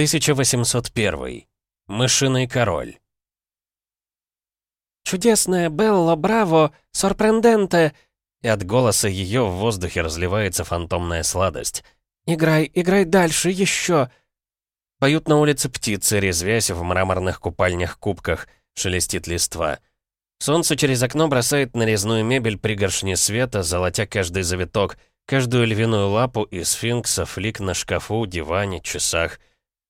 1801. Мышиный король. «Чудесная Белла, браво! Сорпренденте!» И от голоса ее в воздухе разливается фантомная сладость. «Играй, играй дальше, еще!» Поют на улице птицы, резвясь в мраморных купальнях-кубках, шелестит листва. Солнце через окно бросает на резную мебель пригоршни света, золотя каждый завиток, каждую львиную лапу и сфинкса, флик на шкафу, диване, часах.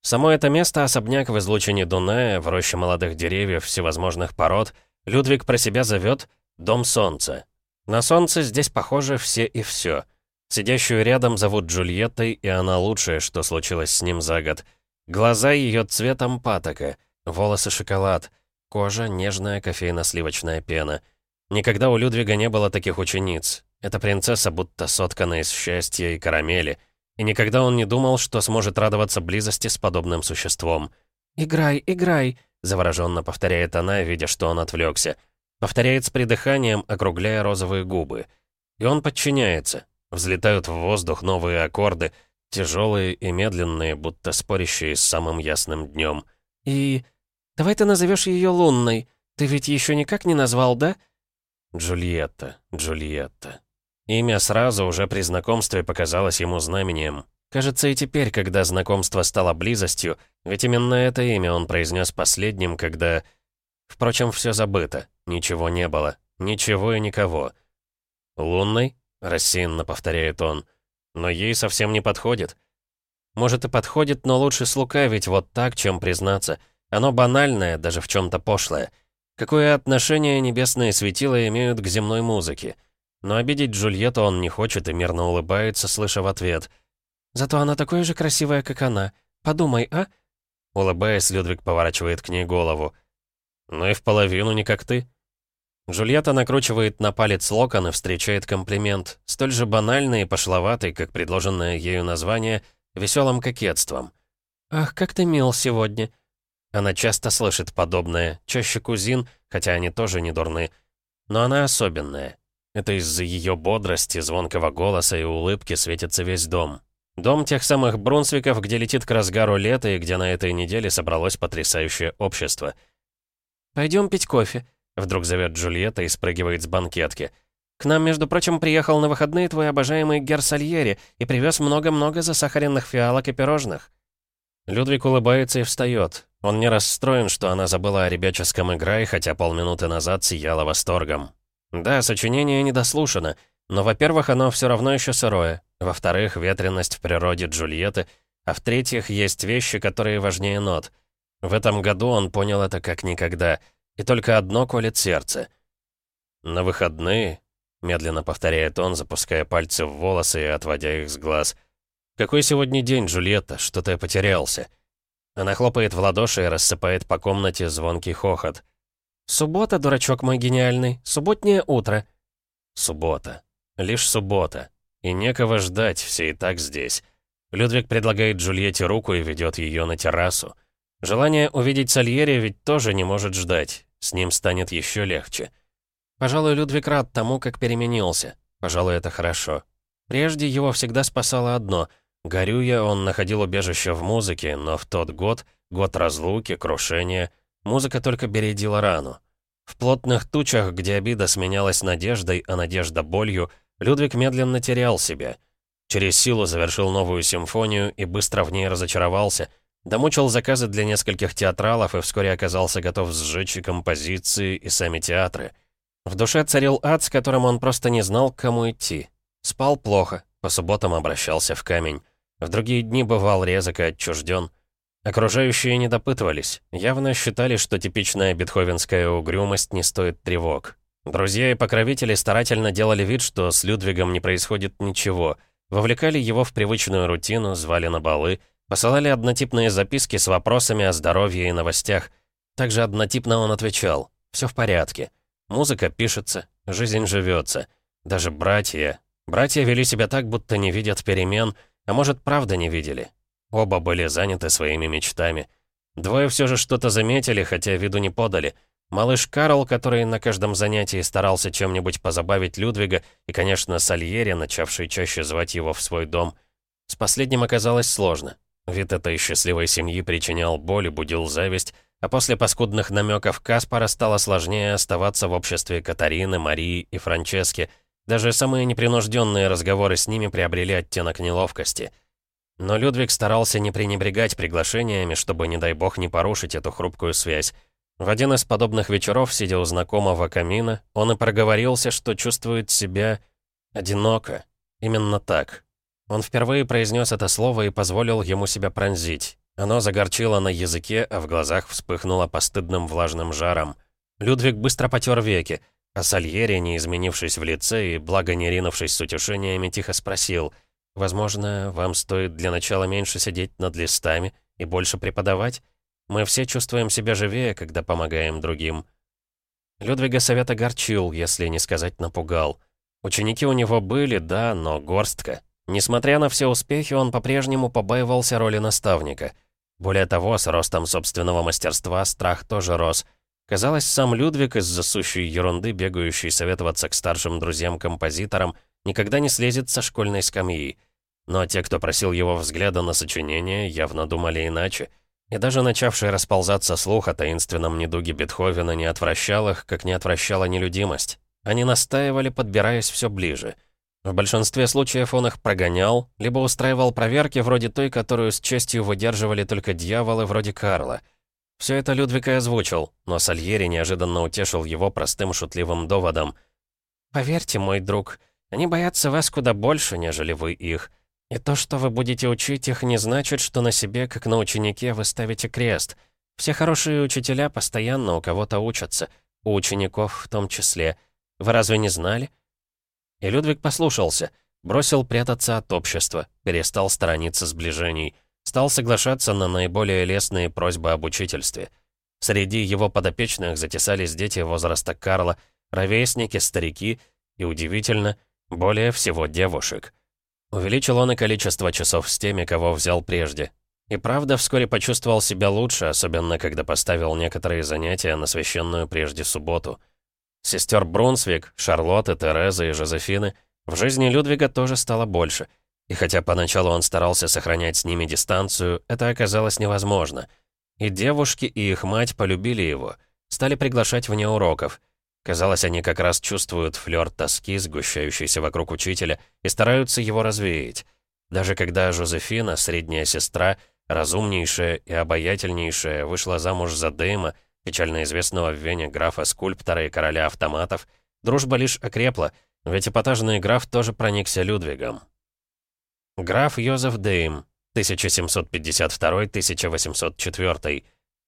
Само это место — особняк в излучине Дуная, в роще молодых деревьев всевозможных пород, Людвиг про себя зовет «Дом солнца». На солнце здесь похоже все и все. Сидящую рядом зовут Джульеттой, и она лучшее, что случилось с ним за год. Глаза ее цветом патока, волосы шоколад, кожа нежная кофейно-сливочная пена. Никогда у Людвига не было таких учениц. Эта принцесса будто соткана из счастья и карамели — и никогда он не думал, что сможет радоваться близости с подобным существом. «Играй, играй», — завороженно повторяет она, видя, что он отвлекся. Повторяет с придыханием, округляя розовые губы. И он подчиняется. Взлетают в воздух новые аккорды, тяжелые и медленные, будто спорящие с самым ясным днем. «И... давай ты назовешь ее лунной. Ты ведь еще никак не назвал, да?» Джульетта, Джульетта. Имя сразу уже при знакомстве показалось ему знамением. Кажется, и теперь, когда знакомство стало близостью, ведь именно это имя он произнес последним, когда... Впрочем, все забыто, ничего не было, ничего и никого. «Лунный?» — рассеянно повторяет он. «Но ей совсем не подходит». Может и подходит, но лучше слукавить вот так, чем признаться. Оно банальное, даже в чем-то пошлое. Какое отношение небесные светила имеют к земной музыке? Но обидеть Джульетту он не хочет и мирно улыбается, слыша в ответ. «Зато она такая же красивая, как она. Подумай, а?» Улыбаясь, Людвиг поворачивает к ней голову. «Ну и в половину не как ты». Джульетта накручивает на палец локон и встречает комплимент, столь же банальный и пошловатый, как предложенное ею название, веселым кокетством. «Ах, как ты мил сегодня!» Она часто слышит подобное, чаще кузин, хотя они тоже не дурны. Но она особенная. Это из-за ее бодрости, звонкого голоса и улыбки светится весь дом. Дом тех самых Брунсвиков, где летит к разгару лета и где на этой неделе собралось потрясающее общество. «Пойдем пить кофе», — вдруг зовет Джульетта и спрыгивает с банкетки. «К нам, между прочим, приехал на выходные твой обожаемый Герсальери и привез много-много засахаренных фиалок и пирожных». Людвиг улыбается и встает. Он не расстроен, что она забыла о ребяческом играе, хотя полминуты назад сияла восторгом. Да, сочинение недослушано, но, во-первых, оно все равно еще сырое, во-вторых, ветренность в природе Джульетты, а в-третьих, есть вещи, которые важнее нот. В этом году он понял это как никогда, и только одно колет сердце. «На выходные», — медленно повторяет он, запуская пальцы в волосы и отводя их с глаз. «Какой сегодня день, Джульетта? Что-то я потерялся». Она хлопает в ладоши и рассыпает по комнате звонкий хохот. «Суббота, дурачок мой гениальный, субботнее утро». Суббота. Лишь суббота. И некого ждать, все и так здесь. Людвиг предлагает Джульетте руку и ведет ее на террасу. Желание увидеть Сальери ведь тоже не может ждать. С ним станет еще легче. Пожалуй, Людвиг рад тому, как переменился. Пожалуй, это хорошо. Прежде его всегда спасало одно. Горюя, он находил убежище в музыке, но в тот год, год разлуки, крушения, Музыка только бередила рану. В плотных тучах, где обида сменялась надеждой, а надежда болью, Людвиг медленно терял себя. Через силу завершил новую симфонию и быстро в ней разочаровался, домучил заказы для нескольких театралов и вскоре оказался готов сжечь и композиции, и сами театры. В душе царил ад, с которым он просто не знал, к кому идти. Спал плохо, по субботам обращался в камень. В другие дни бывал резок и отчужден. Окружающие не допытывались, явно считали, что типичная бетховенская угрюмость не стоит тревог. Друзья и покровители старательно делали вид, что с Людвигом не происходит ничего, вовлекали его в привычную рутину, звали на балы, посылали однотипные записки с вопросами о здоровье и новостях. Также однотипно он отвечал «Все в порядке». Музыка пишется, жизнь живется. Даже братья. Братья вели себя так, будто не видят перемен, а может, правда не видели. Оба были заняты своими мечтами. Двое все же что-то заметили, хотя виду не подали. Малыш Карл, который на каждом занятии старался чем-нибудь позабавить Людвига, и, конечно, Сальери, начавший чаще звать его в свой дом. С последним оказалось сложно. Вид этой счастливой семьи причинял боль и будил зависть, а после паскудных намеков Каспара стало сложнее оставаться в обществе Катарины, Марии и Франчески. Даже самые непринужденные разговоры с ними приобрели оттенок неловкости. Но Людвиг старался не пренебрегать приглашениями, чтобы, не дай бог, не порушить эту хрупкую связь. В один из подобных вечеров, сидя у знакомого камина, он и проговорился, что чувствует себя одиноко. Именно так. Он впервые произнес это слово и позволил ему себя пронзить. Оно загорчило на языке, а в глазах вспыхнуло постыдным влажным жаром. Людвиг быстро потер веки, а Сальери, не изменившись в лице и благо не ринувшись с утешениями, тихо спросил, «Возможно, вам стоит для начала меньше сидеть над листами и больше преподавать? Мы все чувствуем себя живее, когда помогаем другим». Людвига совет огорчил, если не сказать напугал. Ученики у него были, да, но горстка. Несмотря на все успехи, он по-прежнему побаивался роли наставника — более того, с ростом собственного мастерства страх тоже рос. Казалось, сам Людвиг из-за сущей ерунды, бегающий советоваться к старшим друзьям-композиторам, никогда не слезет со школьной скамьи. Но те, кто просил его взгляда на сочинение, явно думали иначе. И даже начавший расползаться слух о таинственном недуге Бетховена не отвращал их, как не отвращала нелюдимость. Они настаивали, подбираясь все ближе — в большинстве случаев он их прогонял, либо устраивал проверки вроде той, которую с честью выдерживали только дьяволы вроде Карла. Все это Людвиг и озвучил, но Сальери неожиданно утешил его простым шутливым доводом. «Поверьте, мой друг, они боятся вас куда больше, нежели вы их. И то, что вы будете учить их, не значит, что на себе, как на ученике, вы ставите крест. Все хорошие учителя постоянно у кого-то учатся, у учеников в том числе. Вы разве не знали?» И Людвиг послушался, бросил прятаться от общества, перестал сторониться сближений, стал соглашаться на наиболее лестные просьбы об учительстве. Среди его подопечных затесались дети возраста Карла, ровесники, старики и, удивительно, более всего девушек. Увеличил он и количество часов с теми, кого взял прежде. И правда, вскоре почувствовал себя лучше, особенно когда поставил некоторые занятия на священную прежде субботу — Сестер Брунсвик, Шарлотты, Терезы и Жозефины в жизни Людвига тоже стало больше. И хотя поначалу он старался сохранять с ними дистанцию, это оказалось невозможно. И девушки, и их мать полюбили его, стали приглашать вне уроков. Казалось, они как раз чувствуют флёр тоски, сгущающийся вокруг учителя, и стараются его развеять. Даже когда Жозефина, средняя сестра, разумнейшая и обаятельнейшая, вышла замуж за Дэйма, печально известного в Вене графа-скульптора и короля автоматов, дружба лишь окрепла, ведь эпатажный граф тоже проникся Людвигом. Граф Йозеф Дейм, 1752-1804.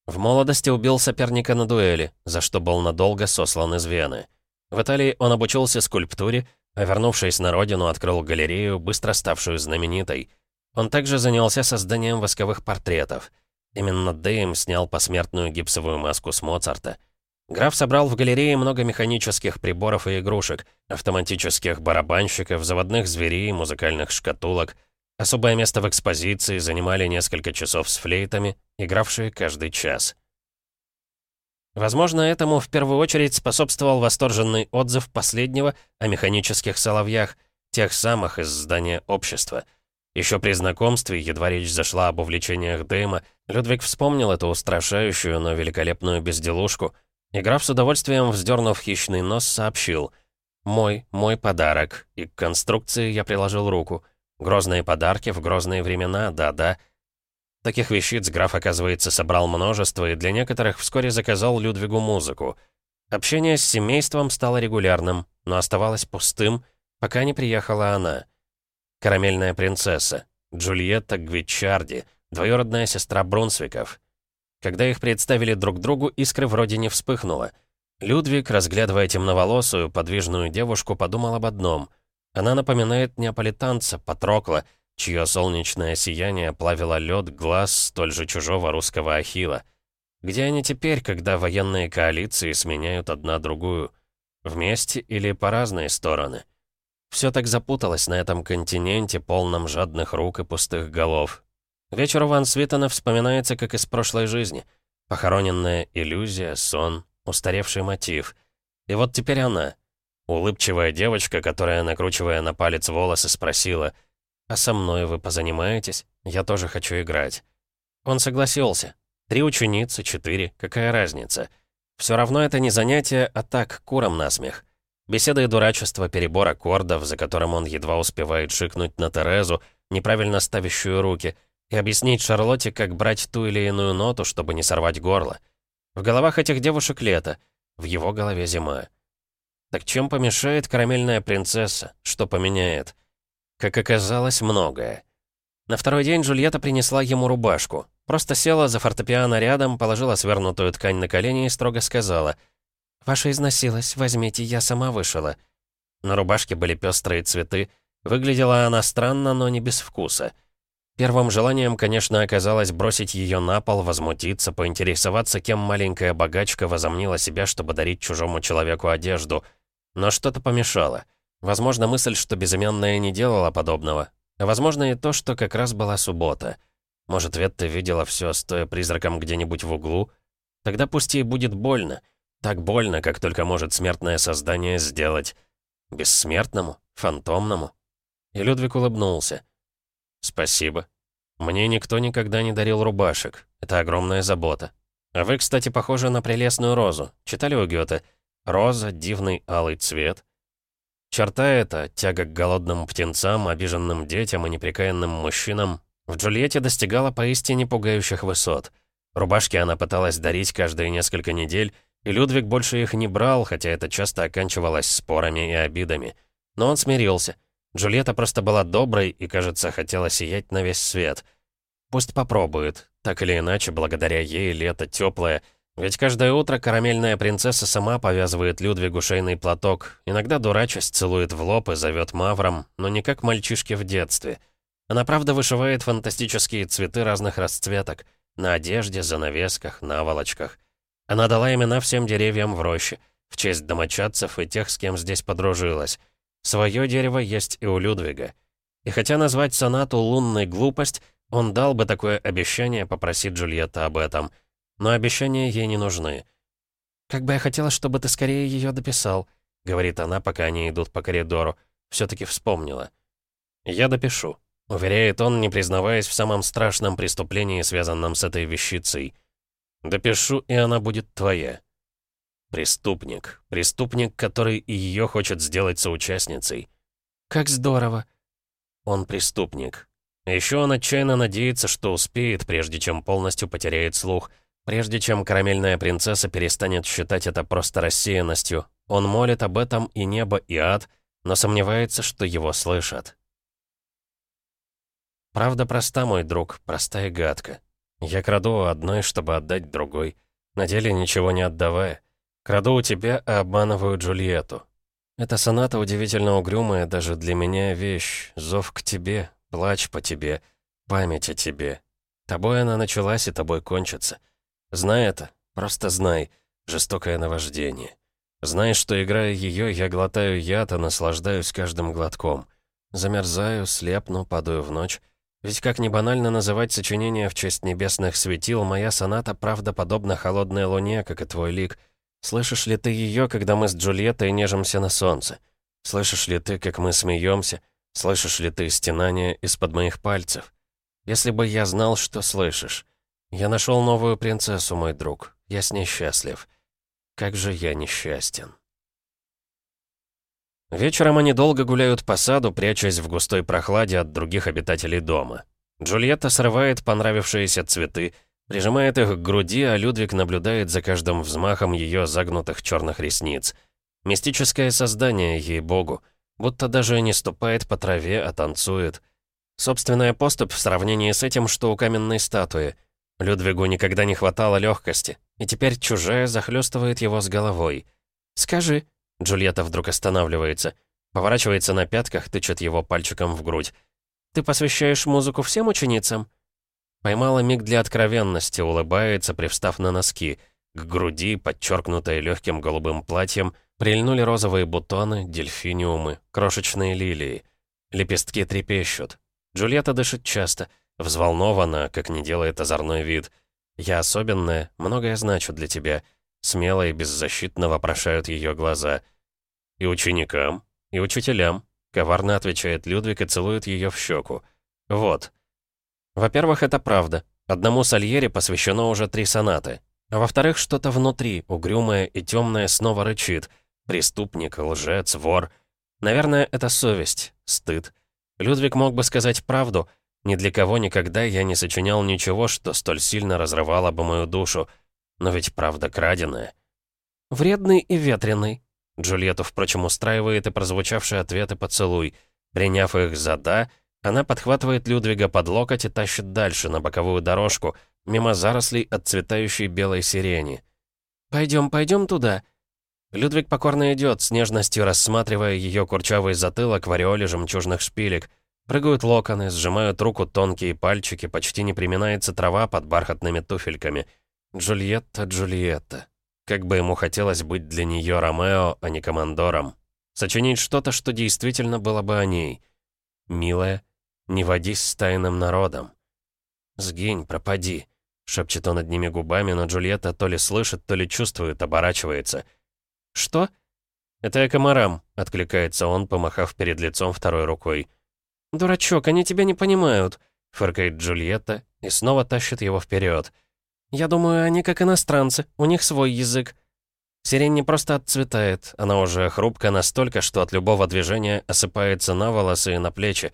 В молодости убил соперника на дуэли, за что был надолго сослан из Вены. В Италии он обучился скульптуре, а вернувшись на родину, открыл галерею, быстро ставшую знаменитой. Он также занялся созданием восковых портретов — Именно Дэйм снял посмертную гипсовую маску с Моцарта. Граф собрал в галерее много механических приборов и игрушек, автоматических барабанщиков, заводных зверей, музыкальных шкатулок. Особое место в экспозиции занимали несколько часов с флейтами, игравшие каждый час. Возможно, этому в первую очередь способствовал восторженный отзыв последнего о механических соловьях, тех самых из здания общества — еще при знакомстве, едва речь зашла об увлечениях Дэйма, Людвиг вспомнил эту устрашающую, но великолепную безделушку, и граф с удовольствием, вздернув хищный нос, сообщил «Мой, мой подарок», и к конструкции я приложил руку. Грозные подарки в грозные времена, да-да. Таких вещиц граф, оказывается, собрал множество, и для некоторых вскоре заказал Людвигу музыку. Общение с семейством стало регулярным, но оставалось пустым, пока не приехала она — Карамельная принцесса. Джульетта Гвичарди, двоюродная сестра Брунсвиков. Когда их представили друг другу, искры вроде не вспыхнуло. Людвиг, разглядывая темноволосую, подвижную девушку, подумал об одном. Она напоминает неаполитанца, Патрокла, чье солнечное сияние плавило лед глаз столь же чужого русского ахила. Где они теперь, когда военные коалиции сменяют одна другую? Вместе или по разные стороны? Все так запуталось на этом континенте, полном жадных рук и пустых голов. Вечер Ван Свитена вспоминается как из прошлой жизни. Похороненная иллюзия, сон, устаревший мотив. И вот теперь она. Улыбчивая девочка, которая, накручивая на палец волосы, спросила, «А со мной вы позанимаетесь? Я тоже хочу играть». Он согласился. Три ученицы, четыре, какая разница? Все равно это не занятие, а так, куром насмех. Беседа и дурачество, перебор аккордов, за которым он едва успевает шикнуть на Терезу, неправильно ставящую руки, и объяснить Шарлотте, как брать ту или иную ноту, чтобы не сорвать горло. В головах этих девушек лето, в его голове зима. Так чем помешает карамельная принцесса? Что поменяет? Как оказалось, многое. На второй день Джульетта принесла ему рубашку. Просто села за фортепиано рядом, положила свернутую ткань на колени и строго сказала. «Ваша износилась, возьмите, я сама вышила». На рубашке были пестрые цветы. Выглядела она странно, но не без вкуса. Первым желанием, конечно, оказалось бросить ее на пол, возмутиться, поинтересоваться, кем маленькая богачка возомнила себя, чтобы дарить чужому человеку одежду. Но что-то помешало. Возможно, мысль, что безымянная не делала подобного. А возможно и то, что как раз была суббота. Может, Ветта видела все, стоя призраком где-нибудь в углу? Тогда пусть ей будет больно. Так больно, как только может смертное создание сделать. Бессмертному? Фантомному? И Людвиг улыбнулся. «Спасибо. Мне никто никогда не дарил рубашек. Это огромная забота. А вы, кстати, похожи на прелестную розу. Читали у Гёте? Роза, дивный алый цвет. Черта эта, тяга к голодным птенцам, обиженным детям и непрекаянным мужчинам, в Джульетте достигала поистине пугающих высот. Рубашки она пыталась дарить каждые несколько недель, и Людвиг больше их не брал, хотя это часто оканчивалось спорами и обидами. Но он смирился. Джульетта просто была доброй и, кажется, хотела сиять на весь свет. Пусть попробует. Так или иначе, благодаря ей лето теплое — ведь каждое утро карамельная принцесса сама повязывает Людвигу шейный платок, иногда дурачась целует в лоб и зовет мавром, но не как мальчишки в детстве. Она правда вышивает фантастические цветы разных расцветок, на одежде, занавесках, наволочках. Она дала имена всем деревьям в роще, в честь домочадцев и тех, с кем здесь подружилась. Свое дерево есть и у Людвига. И хотя назвать сонату «лунной глупость», он дал бы такое обещание попросить Джульетта об этом — но обещания ей не нужны. «Как бы я хотела, чтобы ты скорее ее дописал», — говорит она, пока они идут по коридору. Все-таки вспомнила. «Я допишу», — уверяет он, не признаваясь в самом страшном преступлении, связанном с этой вещицей. «Допишу, и она будет твоя». Преступник. Преступник, который и ее хочет сделать соучастницей. «Как здорово!» Он преступник. Еще он отчаянно надеется, что успеет, прежде чем полностью потеряет слух — Прежде чем карамельная принцесса перестанет считать это просто рассеянностью, он молит об этом и небо, и ад, но сомневается, что его слышат. Правда проста, мой друг, простая гадка. Я краду у одной, чтобы отдать другой. На деле ничего не отдавая. Краду у тебя, а обманываю Джульетту. Эта соната удивительно угрюмая даже для меня вещь. Зов к тебе, плач по тебе, память о тебе. Тобой она началась и тобой кончится. Знай это, просто знай. Жестокое наваждение. Знай, что, играя ее, я глотаю яд, а наслаждаюсь каждым глотком. Замерзаю, слепну, падаю в ночь. Ведь как ни банально называть сочинение в честь небесных светил, моя соната правдоподобна холодной луне, как и твой лик. Слышишь ли ты ее, когда мы с Джульеттой нежимся на солнце? Слышишь ли ты, как мы смеемся? Слышишь ли ты стенание из-под моих пальцев? Если бы я знал, что слышишь. «Я нашел новую принцессу, мой друг. Я с ней счастлив. Как же я несчастен». Вечером они долго гуляют по саду, прячась в густой прохладе от других обитателей дома. Джульетта срывает понравившиеся цветы, прижимает их к груди, а Людвиг наблюдает за каждым взмахом ее загнутых черных ресниц. Мистическое создание, ей-богу, будто даже не ступает по траве, а танцует. Собственная поступь в сравнении с этим, что у каменной статуи — Людвигу никогда не хватало легкости, и теперь чужая захлестывает его с головой. «Скажи», — Джульетта вдруг останавливается, поворачивается на пятках, тычет его пальчиком в грудь. «Ты посвящаешь музыку всем ученицам?» Поймала миг для откровенности, улыбается, привстав на носки. К груди, подчеркнутой легким голубым платьем, прильнули розовые бутоны, дельфиниумы, крошечные лилии. Лепестки трепещут. Джульетта дышит часто — Взволнованно, как не делает озорной вид. «Я особенная, многое значу для тебя». Смело и беззащитно вопрошают ее глаза. «И ученикам, и учителям», коварно отвечает Людвиг и целует ее в щеку. Вот. Во-первых, это правда. Одному Сальери посвящено уже три сонаты. А во-вторых, что-то внутри, угрюмое и темное, снова рычит. Преступник, лжец, вор. Наверное, это совесть, стыд. Людвиг мог бы сказать правду. Ни для кого никогда я не сочинял ничего, что столь сильно разрывало бы мою душу. Но ведь правда краденая. Вредный и ветреный. Джульетту, впрочем, устраивает и прозвучавший ответ и поцелуй. Приняв их за «да», она подхватывает Людвига под локоть и тащит дальше, на боковую дорожку, мимо зарослей отцветающей белой сирени. «Пойдем, пойдем туда». Людвиг покорно идет, с нежностью рассматривая ее курчавый затылок в ореоле жемчужных шпилек. Прыгают локоны, сжимают руку тонкие пальчики, почти не приминается трава под бархатными туфельками. Джульетта, Джульетта. Как бы ему хотелось быть для нее Ромео, а не командором. Сочинить что-то, что действительно было бы о ней. «Милая, не водись с тайным народом». «Сгинь, пропади», — шепчет он одними губами, но Джульетта то ли слышит, то ли чувствует, оборачивается. «Что?» «Это я комарам», — откликается он, помахав перед лицом второй рукой. «Дурачок, они тебя не понимают», — фыркает Джульетта и снова тащит его вперед. «Я думаю, они как иностранцы, у них свой язык». Сирень не просто отцветает, она уже хрупка настолько, что от любого движения осыпается на волосы и на плечи.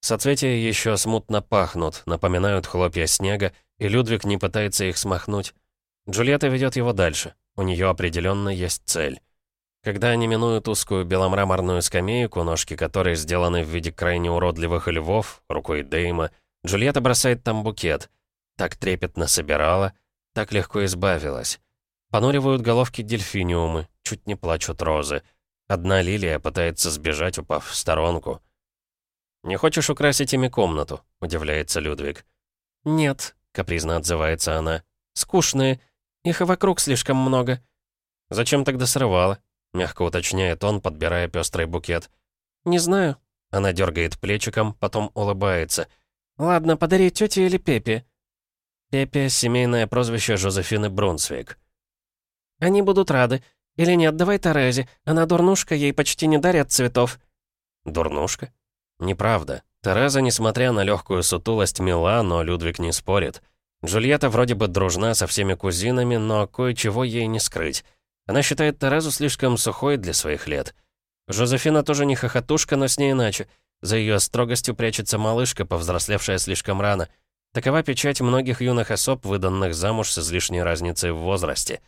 Соцветия еще смутно пахнут, напоминают хлопья снега, и Людвиг не пытается их смахнуть. Джульетта ведет его дальше. У нее определенно есть цель. Когда они минуют узкую беломраморную скамейку, ножки которой сделаны в виде крайне уродливых львов, рукой Дейма, Джульетта бросает там букет. Так трепетно собирала, так легко избавилась. Понуривают головки дельфиниумы, чуть не плачут розы. Одна лилия пытается сбежать, упав в сторонку. «Не хочешь украсить ими комнату?» — удивляется Людвиг. «Нет», — капризно отзывается она. «Скучные. Их и вокруг слишком много». «Зачем тогда срывала?» — мягко уточняет он, подбирая пестрый букет. «Не знаю». Она дергает плечиком, потом улыбается. «Ладно, подари тете или Пепе». Пепе — семейное прозвище Жозефины Брунсвик. «Они будут рады. Или нет, давай Терезе. Она дурнушка, ей почти не дарят цветов». «Дурнушка?» «Неправда. Тереза, несмотря на легкую сутулость, мила, но Людвиг не спорит. Джульетта вроде бы дружна со всеми кузинами, но кое-чего ей не скрыть. Она считает Терезу слишком сухой для своих лет. Жозефина тоже не хохотушка, но с ней иначе. За ее строгостью прячется малышка, повзрослевшая слишком рано. Такова печать многих юных особ, выданных замуж с излишней разницей в возрасте.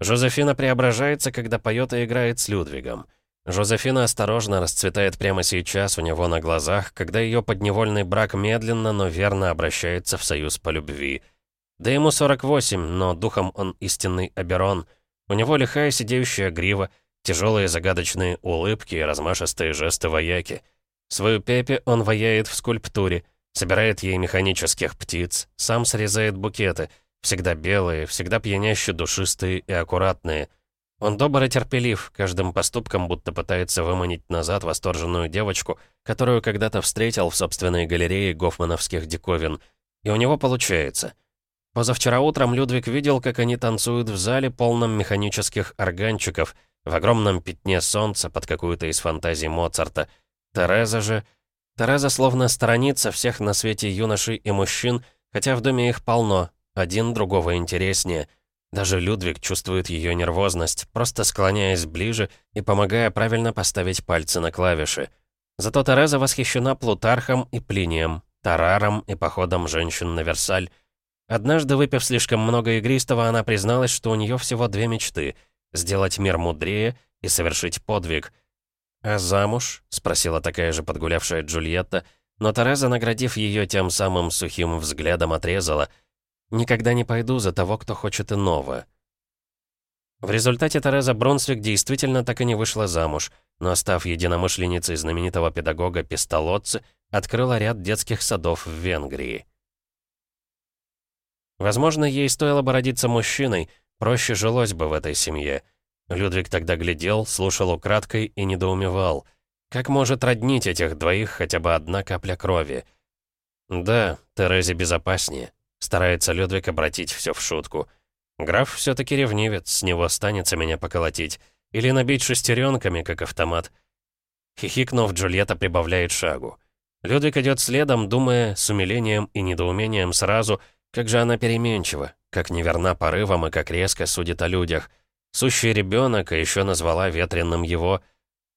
Жозефина преображается, когда поет и играет с Людвигом. Жозефина осторожно расцветает прямо сейчас у него на глазах, когда ее подневольный брак медленно, но верно обращается в союз по любви. Да ему 48, но духом он истинный Аберон. У него лихая сидеющая грива, тяжелые загадочные улыбки и размашистые жесты вояки. Свою Пепе он ваяет в скульптуре — Собирает ей механических птиц, сам срезает букеты, всегда белые, всегда пьяняще душистые и аккуратные. Он добр и терпелив, каждым поступком будто пытается выманить назад восторженную девочку, которую когда-то встретил в собственной галерее гофмановских диковин. И у него получается. Позавчера утром Людвиг видел, как они танцуют в зале, полном механических органчиков, в огромном пятне солнца под какую-то из фантазий Моцарта. Тереза же Тереза словно сторонится всех на свете юношей и мужчин, хотя в доме их полно, один другого интереснее. Даже Людвиг чувствует ее нервозность, просто склоняясь ближе и помогая правильно поставить пальцы на клавиши. Зато Тереза восхищена Плутархом и Плинием, Тараром и походом женщин на Версаль. Однажды, выпив слишком много игристого, она призналась, что у нее всего две мечты — сделать мир мудрее и совершить подвиг — «А замуж?» — спросила такая же подгулявшая Джульетта, но Тереза, наградив ее тем самым сухим взглядом, отрезала. «Никогда не пойду за того, кто хочет иного». В результате Тереза Бронсвик действительно так и не вышла замуж, но, став единомышленницей знаменитого педагога Пистолотцы, открыла ряд детских садов в Венгрии. Возможно, ей стоило бы родиться мужчиной, проще жилось бы в этой семье — Людвиг тогда глядел, слушал украдкой и недоумевал. Как может роднить этих двоих хотя бы одна капля крови? Да, Терезе безопаснее. Старается Людвиг обратить все в шутку. Граф все-таки ревнивец, с него станется меня поколотить. Или набить шестеренками, как автомат. Хихикнув, Джульетта прибавляет шагу. Людвиг идет следом, думая с умилением и недоумением сразу, как же она переменчива, как неверна порывам и как резко судит о людях. Сущий ребенок, а еще назвала ветреным его.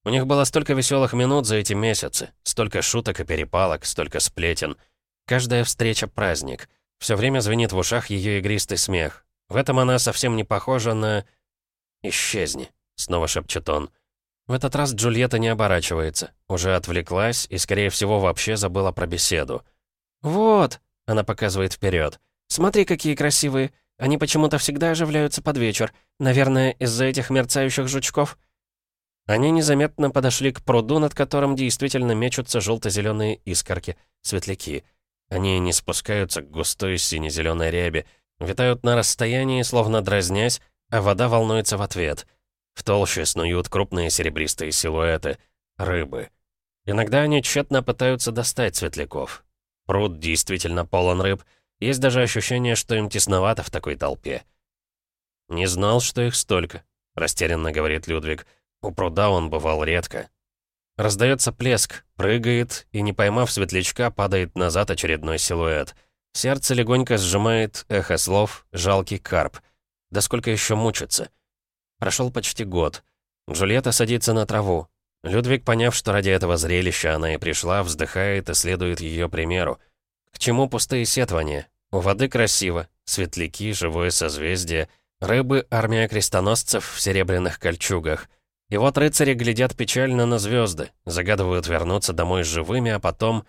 У них было столько веселых минут за эти месяцы, столько шуток и перепалок, столько сплетен. Каждая встреча — праздник. Все время звенит в ушах ее игристый смех. В этом она совсем не похожа на... «Исчезни», — снова шепчет он. В этот раз Джульетта не оборачивается, уже отвлеклась и, скорее всего, вообще забыла про беседу. «Вот», — она показывает вперед. «Смотри, какие красивые. Они почему-то всегда оживляются под вечер. Наверное, из-за этих мерцающих жучков». Они незаметно подошли к пруду, над которым действительно мечутся желто-зеленые искорки, светляки. Они не спускаются к густой сине-зеленой рябе, витают на расстоянии, словно дразнясь, а вода волнуется в ответ — в толще снуют крупные серебристые силуэты. Рыбы. Иногда они тщетно пытаются достать светляков. Пруд действительно полон рыб. Есть даже ощущение, что им тесновато в такой толпе. «Не знал, что их столько», — растерянно говорит Людвиг. «У пруда он бывал редко». Раздается плеск, прыгает, и, не поймав светлячка, падает назад очередной силуэт. Сердце легонько сжимает эхо слов «жалкий карп». Да сколько еще мучиться? Прошел почти год. Джульетта садится на траву. Людвиг, поняв, что ради этого зрелища она и пришла, вздыхает и следует ее примеру. К чему пустые сетвания? У воды красиво, светляки, живое созвездие, рыбы, армия крестоносцев в серебряных кольчугах. И вот рыцари глядят печально на звезды, загадывают вернуться домой живыми, а потом...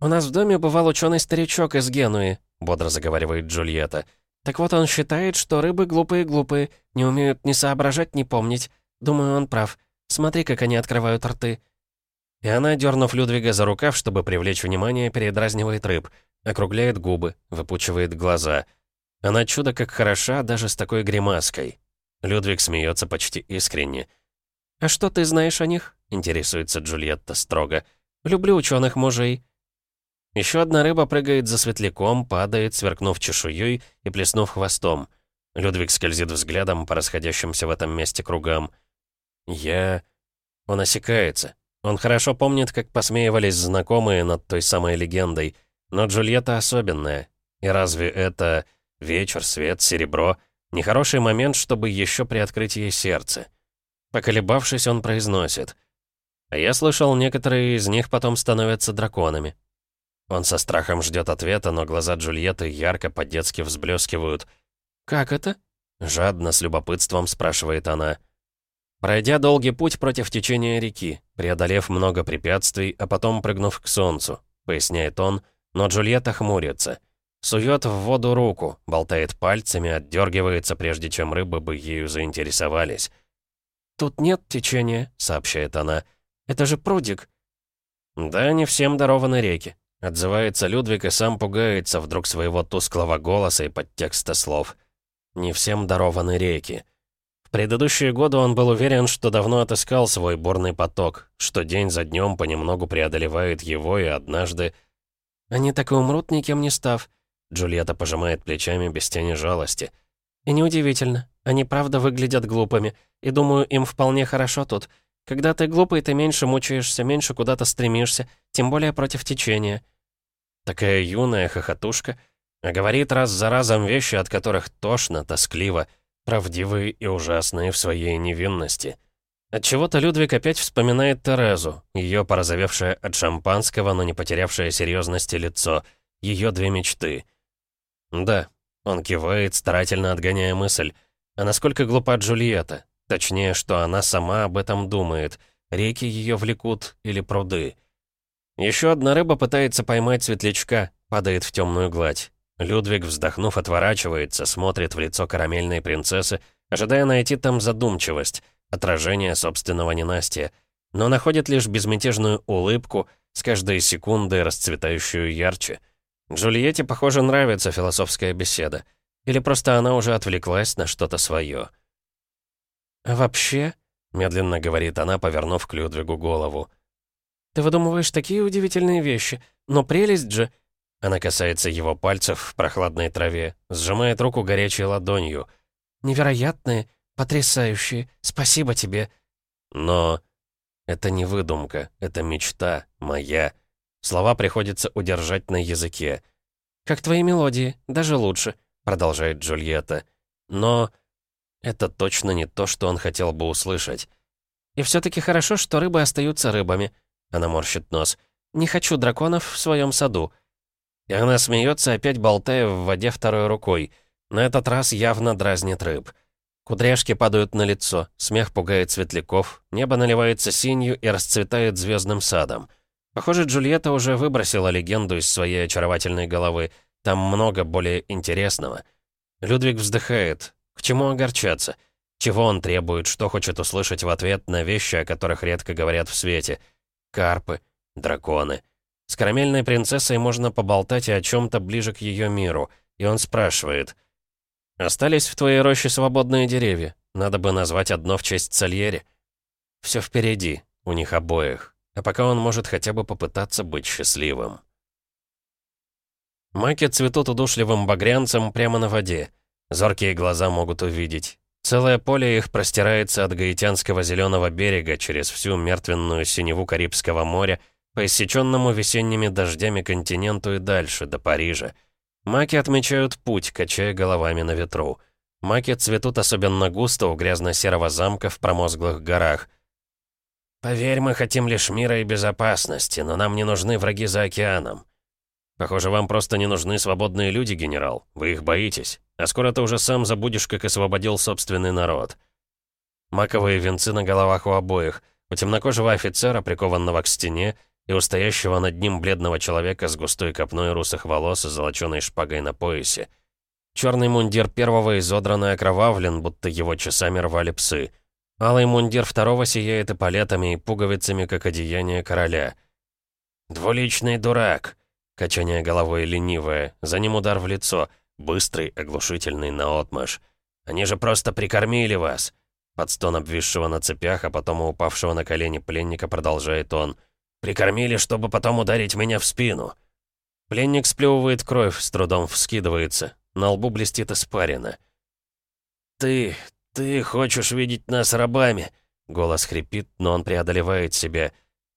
«У нас в доме бывал ученый старичок из Генуи», — бодро заговаривает Джульетта. Так вот он считает, что рыбы глупые-глупые, не умеют ни соображать, ни помнить. Думаю, он прав. Смотри, как они открывают рты». И она, дернув Людвига за рукав, чтобы привлечь внимание, передразнивает рыб, округляет губы, выпучивает глаза. Она чудо как хороша, даже с такой гримаской. Людвиг смеется почти искренне. «А что ты знаешь о них?» — интересуется Джульетта строго. «Люблю ученых мужей». Еще одна рыба прыгает за светляком, падает, сверкнув чешуей и плеснув хвостом. Людвиг скользит взглядом по расходящимся в этом месте кругам. Я... Он осекается. Он хорошо помнит, как посмеивались знакомые над той самой легендой. Но Джульетта особенная. И разве это вечер, свет, серебро? Нехороший момент, чтобы еще приоткрыть ей сердце. Поколебавшись, он произносит. А я слышал, некоторые из них потом становятся драконами. Он со страхом ждет ответа, но глаза Джульетты ярко по-детски взблескивают. «Как это?» — жадно, с любопытством спрашивает она. Пройдя долгий путь против течения реки, преодолев много препятствий, а потом прыгнув к солнцу, поясняет он, но Джульетта хмурится. Сует в воду руку, болтает пальцами, отдергивается, прежде чем рыбы бы ею заинтересовались. «Тут нет течения», — сообщает она. «Это же прудик». «Да, не всем дарованы реки», Отзывается Людвиг и сам пугается вдруг своего тусклого голоса и подтекста слов. Не всем дарованы реки. Предыдущие годы он был уверен, что давно отыскал свой бурный поток, что день за днем понемногу преодолевает его, и однажды... «Они так и умрут, никем не став», — Джульетта пожимает плечами без тени жалости. «И неудивительно. Они правда выглядят глупыми, и думаю, им вполне хорошо тут. Когда ты глупый, ты меньше мучаешься, меньше куда-то стремишься, тем более против течения. Такая юная хохотушка, а говорит раз за разом вещи, от которых тошно, тоскливо, правдивые и ужасные в своей невинности. Отчего-то Людвиг опять вспоминает Терезу, ее порозовевшее от шампанского, но не потерявшее серьезности лицо, ее две мечты. Да, он кивает, старательно отгоняя мысль. А насколько глупа Джульетта? Точнее, что она сама об этом думает. Реки ее влекут или пруды. Еще одна рыба пытается поймать светлячка, падает в темную гладь. Людвиг, вздохнув, отворачивается, смотрит в лицо карамельной принцессы, ожидая найти там задумчивость, отражение собственного ненастья, но находит лишь безмятежную улыбку, с каждой секундой расцветающую ярче. Джульетте, похоже, нравится философская беседа. Или просто она уже отвлеклась на что-то свое. «А вообще», — медленно говорит она, повернув к Людвигу голову, «ты выдумываешь такие удивительные вещи, но прелесть же...» Она касается его пальцев в прохладной траве, сжимает руку горячей ладонью. «Невероятные, потрясающие, спасибо тебе». «Но...» Это не выдумка, это мечта, моя. Слова приходится удержать на языке. «Как твои мелодии, даже лучше», — продолжает Джульетта. Но это точно не то, что он хотел бы услышать. «И все таки хорошо, что рыбы остаются рыбами», — она морщит нос. «Не хочу драконов в своем саду». И она смеется, опять болтая в воде второй рукой. На этот раз явно дразнит рыб. Кудряшки падают на лицо, смех пугает светляков, небо наливается синью и расцветает звездным садом. Похоже, Джульетта уже выбросила легенду из своей очаровательной головы. Там много более интересного. Людвиг вздыхает. К чему огорчаться? Чего он требует, что хочет услышать в ответ на вещи, о которых редко говорят в свете? Карпы, драконы. С карамельной принцессой можно поболтать и о чем-то ближе к ее миру. И он спрашивает — «Остались в твоей роще свободные деревья. Надо бы назвать одно в честь Сальери. Все впереди, у них обоих. А пока он может хотя бы попытаться быть счастливым». Маки цветут удушливым багрянцем прямо на воде. Зоркие глаза могут увидеть. Целое поле их простирается от гаитянского зеленого берега через всю мертвенную синеву Карибского моря по иссеченному весенними дождями континенту и дальше, до Парижа. Маки отмечают путь, качая головами на ветру. Маки цветут особенно густо у грязно-серого замка в промозглых горах. «Поверь, мы хотим лишь мира и безопасности, но нам не нужны враги за океаном». «Похоже, вам просто не нужны свободные люди, генерал. Вы их боитесь. А скоро ты уже сам забудешь, как освободил собственный народ». Маковые венцы на головах у обоих. У темнокожего офицера, прикованного к стене, и у стоящего над ним бледного человека с густой копной русых волос и золоченой шпагой на поясе. Черный мундир первого изодран и окровавлен, будто его часами рвали псы. Алый мундир второго сияет эполетами и пуговицами, как одеяние короля. «Двуличный дурак!» Качание головой ленивое, за ним удар в лицо, быстрый, оглушительный наотмашь. «Они же просто прикормили вас!» Под стон обвисшего на цепях, а потом упавшего на колени пленника продолжает он. Прикормили, чтобы потом ударить меня в спину». Пленник сплевывает кровь, с трудом вскидывается. На лбу блестит испарина. «Ты... ты хочешь видеть нас рабами?» Голос хрипит, но он преодолевает себя.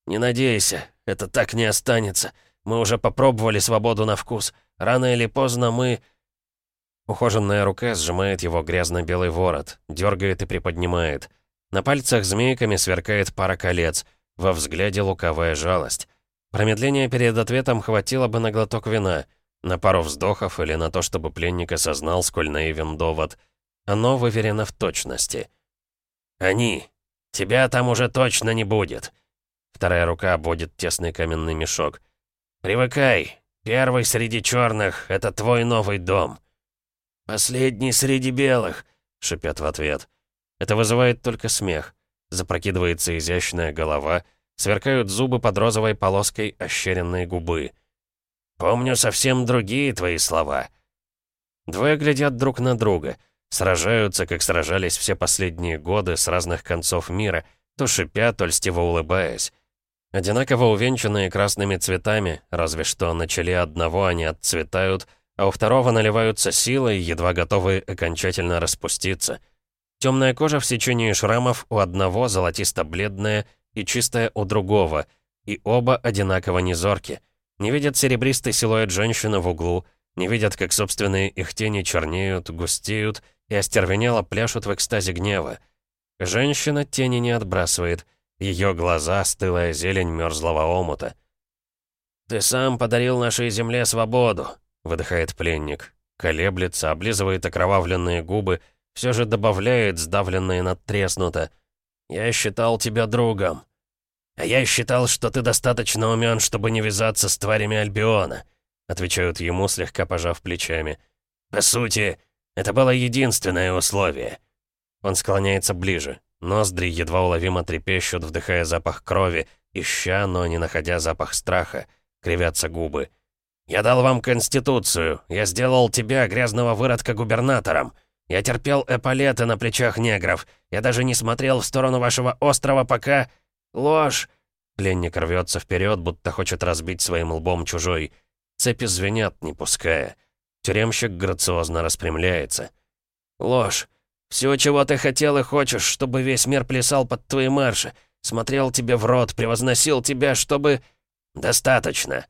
«Не надейся, это так не останется. Мы уже попробовали свободу на вкус. Рано или поздно мы...» Ухоженная рука сжимает его грязно-белый ворот, дергает и приподнимает. На пальцах змейками сверкает пара колец — во взгляде луковая жалость. Промедления перед ответом хватило бы на глоток вина, на пару вздохов или на то, чтобы пленник осознал, сколь наивен довод. Оно выверено в точности. «Они! Тебя там уже точно не будет!» Вторая рука обводит тесный каменный мешок. «Привыкай! Первый среди черных — это твой новый дом!» «Последний среди белых!» — шипят в ответ. Это вызывает только смех. Запрокидывается изящная голова, сверкают зубы под розовой полоской ощеренной губы. «Помню совсем другие твои слова». Двое глядят друг на друга, сражаются, как сражались все последние годы с разных концов мира, то шипя, то льстиво улыбаясь. Одинаково увенчанные красными цветами, разве что на челе одного они отцветают, а у второго наливаются силой, едва готовые окончательно распуститься. Темная кожа в сечении шрамов у одного золотисто-бледная и чистая у другого, и оба одинаково незорки. Не видят серебристый силуэт женщины в углу, не видят, как собственные их тени чернеют, густеют и остервенело пляшут в экстазе гнева. Женщина тени не отбрасывает, ее глаза — стылая зелень мерзлого омута. «Ты сам подарил нашей земле свободу», — выдыхает пленник. Колеблется, облизывает окровавленные губы — все же добавляет, сдавленное надтреснуто. «Я считал тебя другом. А я считал, что ты достаточно умен, чтобы не вязаться с тварями Альбиона», отвечают ему, слегка пожав плечами. «По сути, это было единственное условие». Он склоняется ближе. Ноздри едва уловимо трепещут, вдыхая запах крови, ища, но не находя запах страха. Кривятся губы. «Я дал вам Конституцию. Я сделал тебя, грязного выродка, губернатором. Я терпел эполеты на плечах негров. Я даже не смотрел в сторону вашего острова, пока... Ложь!» Пленник рвется вперед, будто хочет разбить своим лбом чужой. Цепи звенят, не пуская. Тюремщик грациозно распрямляется. «Ложь! Все, чего ты хотел и хочешь, чтобы весь мир плясал под твои марши. Смотрел тебе в рот, превозносил тебя, чтобы... Достаточно!»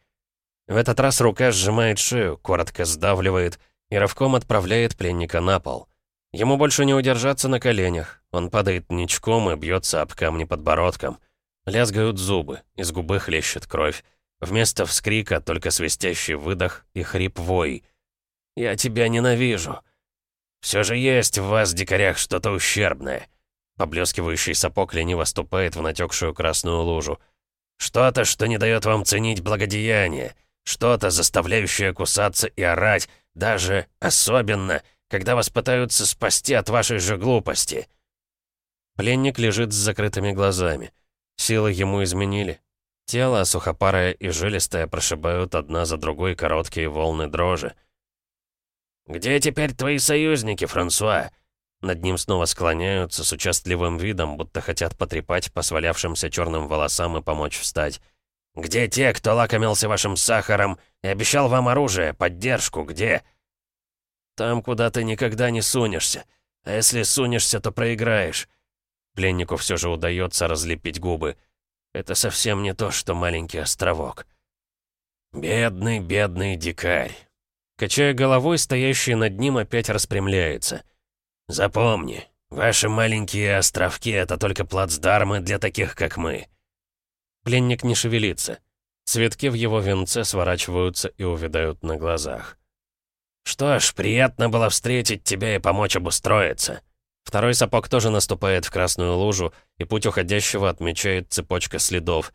В этот раз рука сжимает шею, коротко сдавливает и рывком отправляет пленника на пол. Ему больше не удержаться на коленях. Он падает ничком и бьется об камни подбородком. Лязгают зубы, из губы хлещет кровь. Вместо вскрика только свистящий выдох и хрип-вой. «Я тебя ненавижу!» «Все же есть в вас, дикарях, что-то ущербное!» Поблескивающий сапог лениво ступает в натекшую красную лужу. «Что-то, что не дает вам ценить благодеяние!» Что-то, заставляющее кусаться и орать, даже особенно, когда вас пытаются спасти от вашей же глупости. Пленник лежит с закрытыми глазами. Силы ему изменили. Тело, сухопарое и жилистое, прошибают одна за другой короткие волны дрожи. «Где теперь твои союзники, Франсуа?» Над ним снова склоняются с участливым видом, будто хотят потрепать по свалявшимся черным волосам и помочь встать. «Где те, кто лакомился вашим сахаром и обещал вам оружие, поддержку, где?» «Там, куда ты никогда не сунешься. А если сунешься, то проиграешь». Пленнику все же удается разлепить губы. Это совсем не то, что маленький островок. «Бедный, бедный дикарь». Качая головой, стоящий над ним опять распрямляется. «Запомни, ваши маленькие островки — это только плацдармы для таких, как мы». Пленник не шевелится. Цветки в его венце сворачиваются и увядают на глазах. «Что ж, приятно было встретить тебя и помочь обустроиться». Второй сапог тоже наступает в красную лужу, и путь уходящего отмечает цепочка следов.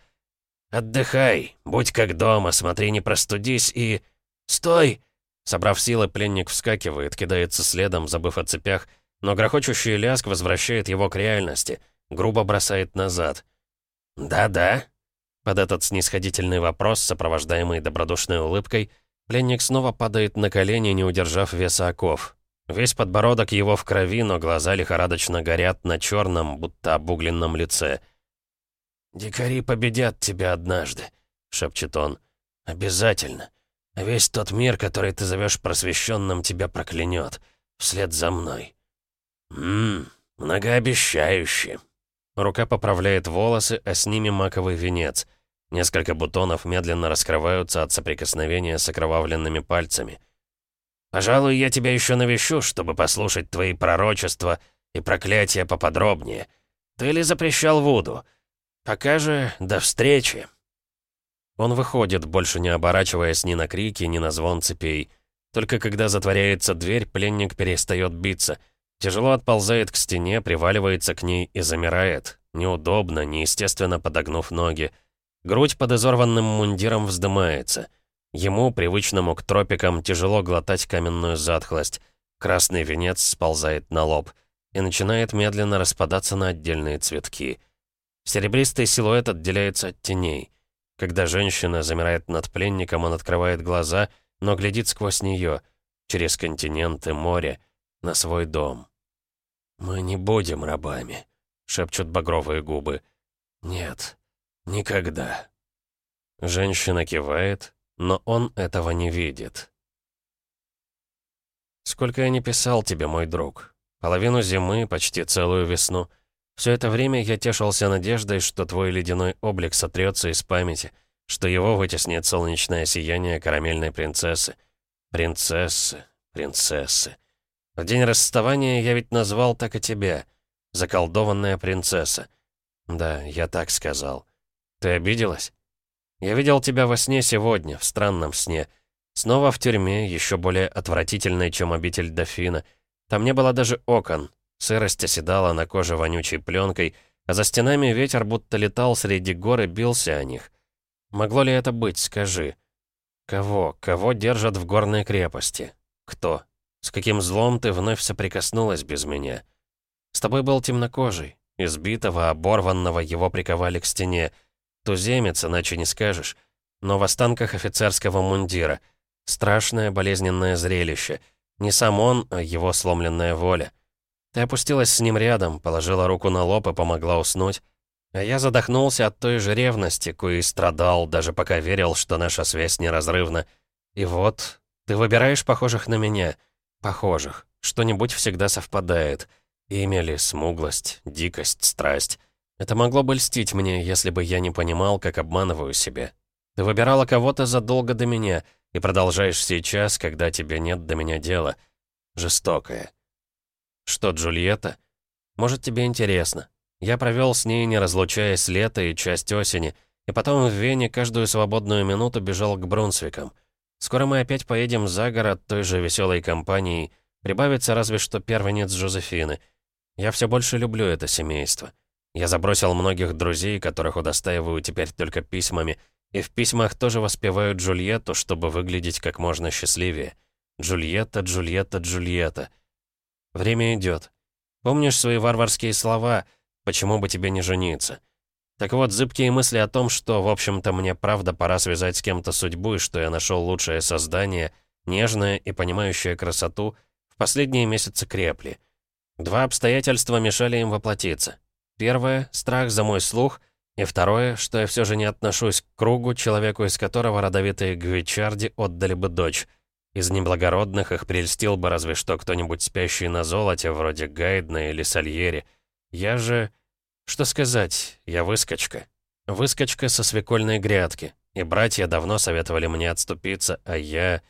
«Отдыхай, будь как дома, смотри, не простудись и...» «Стой!» Собрав силы, пленник вскакивает, кидается следом, забыв о цепях, но грохочущий ляск возвращает его к реальности, грубо бросает назад. «Да-да», под этот снисходительный вопрос, сопровождаемый добродушной улыбкой, пленник снова падает на колени, не удержав веса оков. Весь подбородок его в крови, но глаза лихорадочно горят на черном, будто обугленном лице. «Дикари победят тебя однажды», — шепчет он. «Обязательно. Весь тот мир, который ты зовешь просвещенным, тебя проклянет. Вслед за мной». «Ммм, многообещающе». Рука поправляет волосы, а с ними маковый венец. Несколько бутонов медленно раскрываются от соприкосновения с окровавленными пальцами. «Пожалуй, я тебя еще навещу, чтобы послушать твои пророчества и проклятия поподробнее. Ты ли запрещал Вуду? Пока же до встречи!» Он выходит, больше не оборачиваясь ни на крики, ни на звон цепей. Только когда затворяется дверь, пленник перестает биться — Тяжело отползает к стене, приваливается к ней и замирает. Неудобно, неестественно подогнув ноги. Грудь под изорванным мундиром вздымается. Ему, привычному к тропикам, тяжело глотать каменную затхлость. Красный венец сползает на лоб и начинает медленно распадаться на отдельные цветки. Серебристый силуэт отделяется от теней. Когда женщина замирает над пленником, он открывает глаза, но глядит сквозь нее, через континент и море, на свой дом. «Мы не будем рабами», — шепчут багровые губы. «Нет, никогда». Женщина кивает, но он этого не видит. «Сколько я не писал тебе, мой друг. Половину зимы, почти целую весну. Все это время я тешился надеждой, что твой ледяной облик сотрется из памяти, что его вытеснит солнечное сияние карамельной принцессы. Принцессы, принцессы. В день расставания я ведь назвал так и тебя. Заколдованная принцесса. Да, я так сказал. Ты обиделась? Я видел тебя во сне сегодня, в странном сне. Снова в тюрьме, еще более отвратительной, чем обитель дофина. Там не было даже окон. Сырость оседала на коже вонючей пленкой, а за стенами ветер будто летал среди гор и бился о них. Могло ли это быть, скажи? Кого, кого держат в горной крепости? Кто? С каким злом ты вновь соприкоснулась без меня? С тобой был темнокожий. Избитого, оборванного его приковали к стене. Туземец, иначе не скажешь. Но в останках офицерского мундира. Страшное болезненное зрелище. Не сам он, а его сломленная воля. Ты опустилась с ним рядом, положила руку на лоб и помогла уснуть. А я задохнулся от той же ревности, коей страдал, даже пока верил, что наша связь неразрывна. И вот, ты выбираешь похожих на меня — Похожих. Что-нибудь всегда совпадает. Имя ли, смуглость, дикость, страсть. Это могло бы льстить мне, если бы я не понимал, как обманываю себя. Ты выбирала кого-то задолго до меня и продолжаешь сейчас, когда тебе нет до меня дела. Жестокая. Что, Джульетта? Может, тебе интересно. Я провел с ней, не разлучаясь, лето и часть осени, и потом в Вене каждую свободную минуту бежал к Брунсвикам. Скоро мы опять поедем за город той же веселой компанией, прибавится разве что первенец Жозефины. Я все больше люблю это семейство. Я забросил многих друзей, которых удостаиваю теперь только письмами, и в письмах тоже воспеваю Джульетту, чтобы выглядеть как можно счастливее. Джульетта, Джульетта, Джульетта. Время идет. Помнишь свои варварские слова «почему бы тебе не жениться»? Так вот, зыбкие мысли о том, что, в общем-то, мне правда пора связать с кем-то судьбу, и что я нашел лучшее создание, нежное и понимающее красоту, в последние месяцы крепли. Два обстоятельства мешали им воплотиться. Первое — страх за мой слух, и второе, что я все же не отношусь к кругу, человеку из которого родовитые Гвичарди отдали бы дочь. Из неблагородных их прельстил бы разве что кто-нибудь спящий на золоте, вроде Гайдна или Сальери. Я же... Что сказать, я выскочка. Выскочка со свекольной грядки. И братья давно советовали мне отступиться, а я...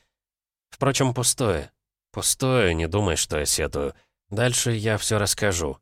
Впрочем, пустое. Пустое, не думай, что я сетую. Дальше я все расскажу.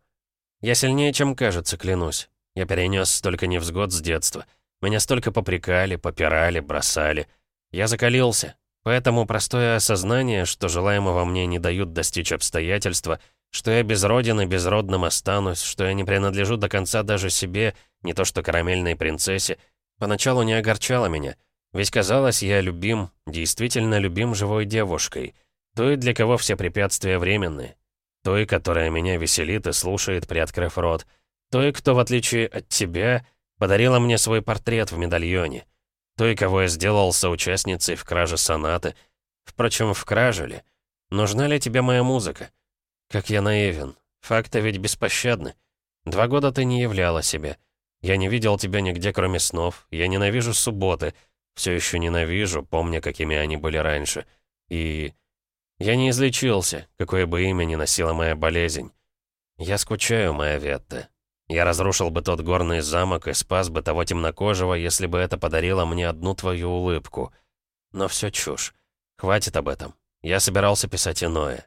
Я сильнее, чем кажется, клянусь. Я перенес столько невзгод с детства. Меня столько попрекали, попирали, бросали. Я закалился. Поэтому простое осознание, что желаемого мне не дают достичь обстоятельства — что я без родины, безродным останусь, что я не принадлежу до конца даже себе, не то что карамельной принцессе, поначалу не огорчало меня. Ведь казалось, я любим, действительно любим живой девушкой. Той, для кого все препятствия временные. Той, которая меня веселит и слушает, приоткрыв рот. Той, кто, в отличие от тебя, подарила мне свой портрет в медальоне. Той, кого я сделал соучастницей в краже сонаты. Впрочем, в краже ли? Нужна ли тебе моя музыка? Как я наивен. Факты ведь беспощадны. Два года ты не являла себя. Я не видел тебя нигде, кроме снов. Я ненавижу субботы. Все еще ненавижу, помня, какими они были раньше. И... Я не излечился, какое бы имя ни носила моя болезнь. Я скучаю, моя Ветта. Я разрушил бы тот горный замок и спас бы того темнокожего, если бы это подарило мне одну твою улыбку. Но все чушь. Хватит об этом. Я собирался писать иное.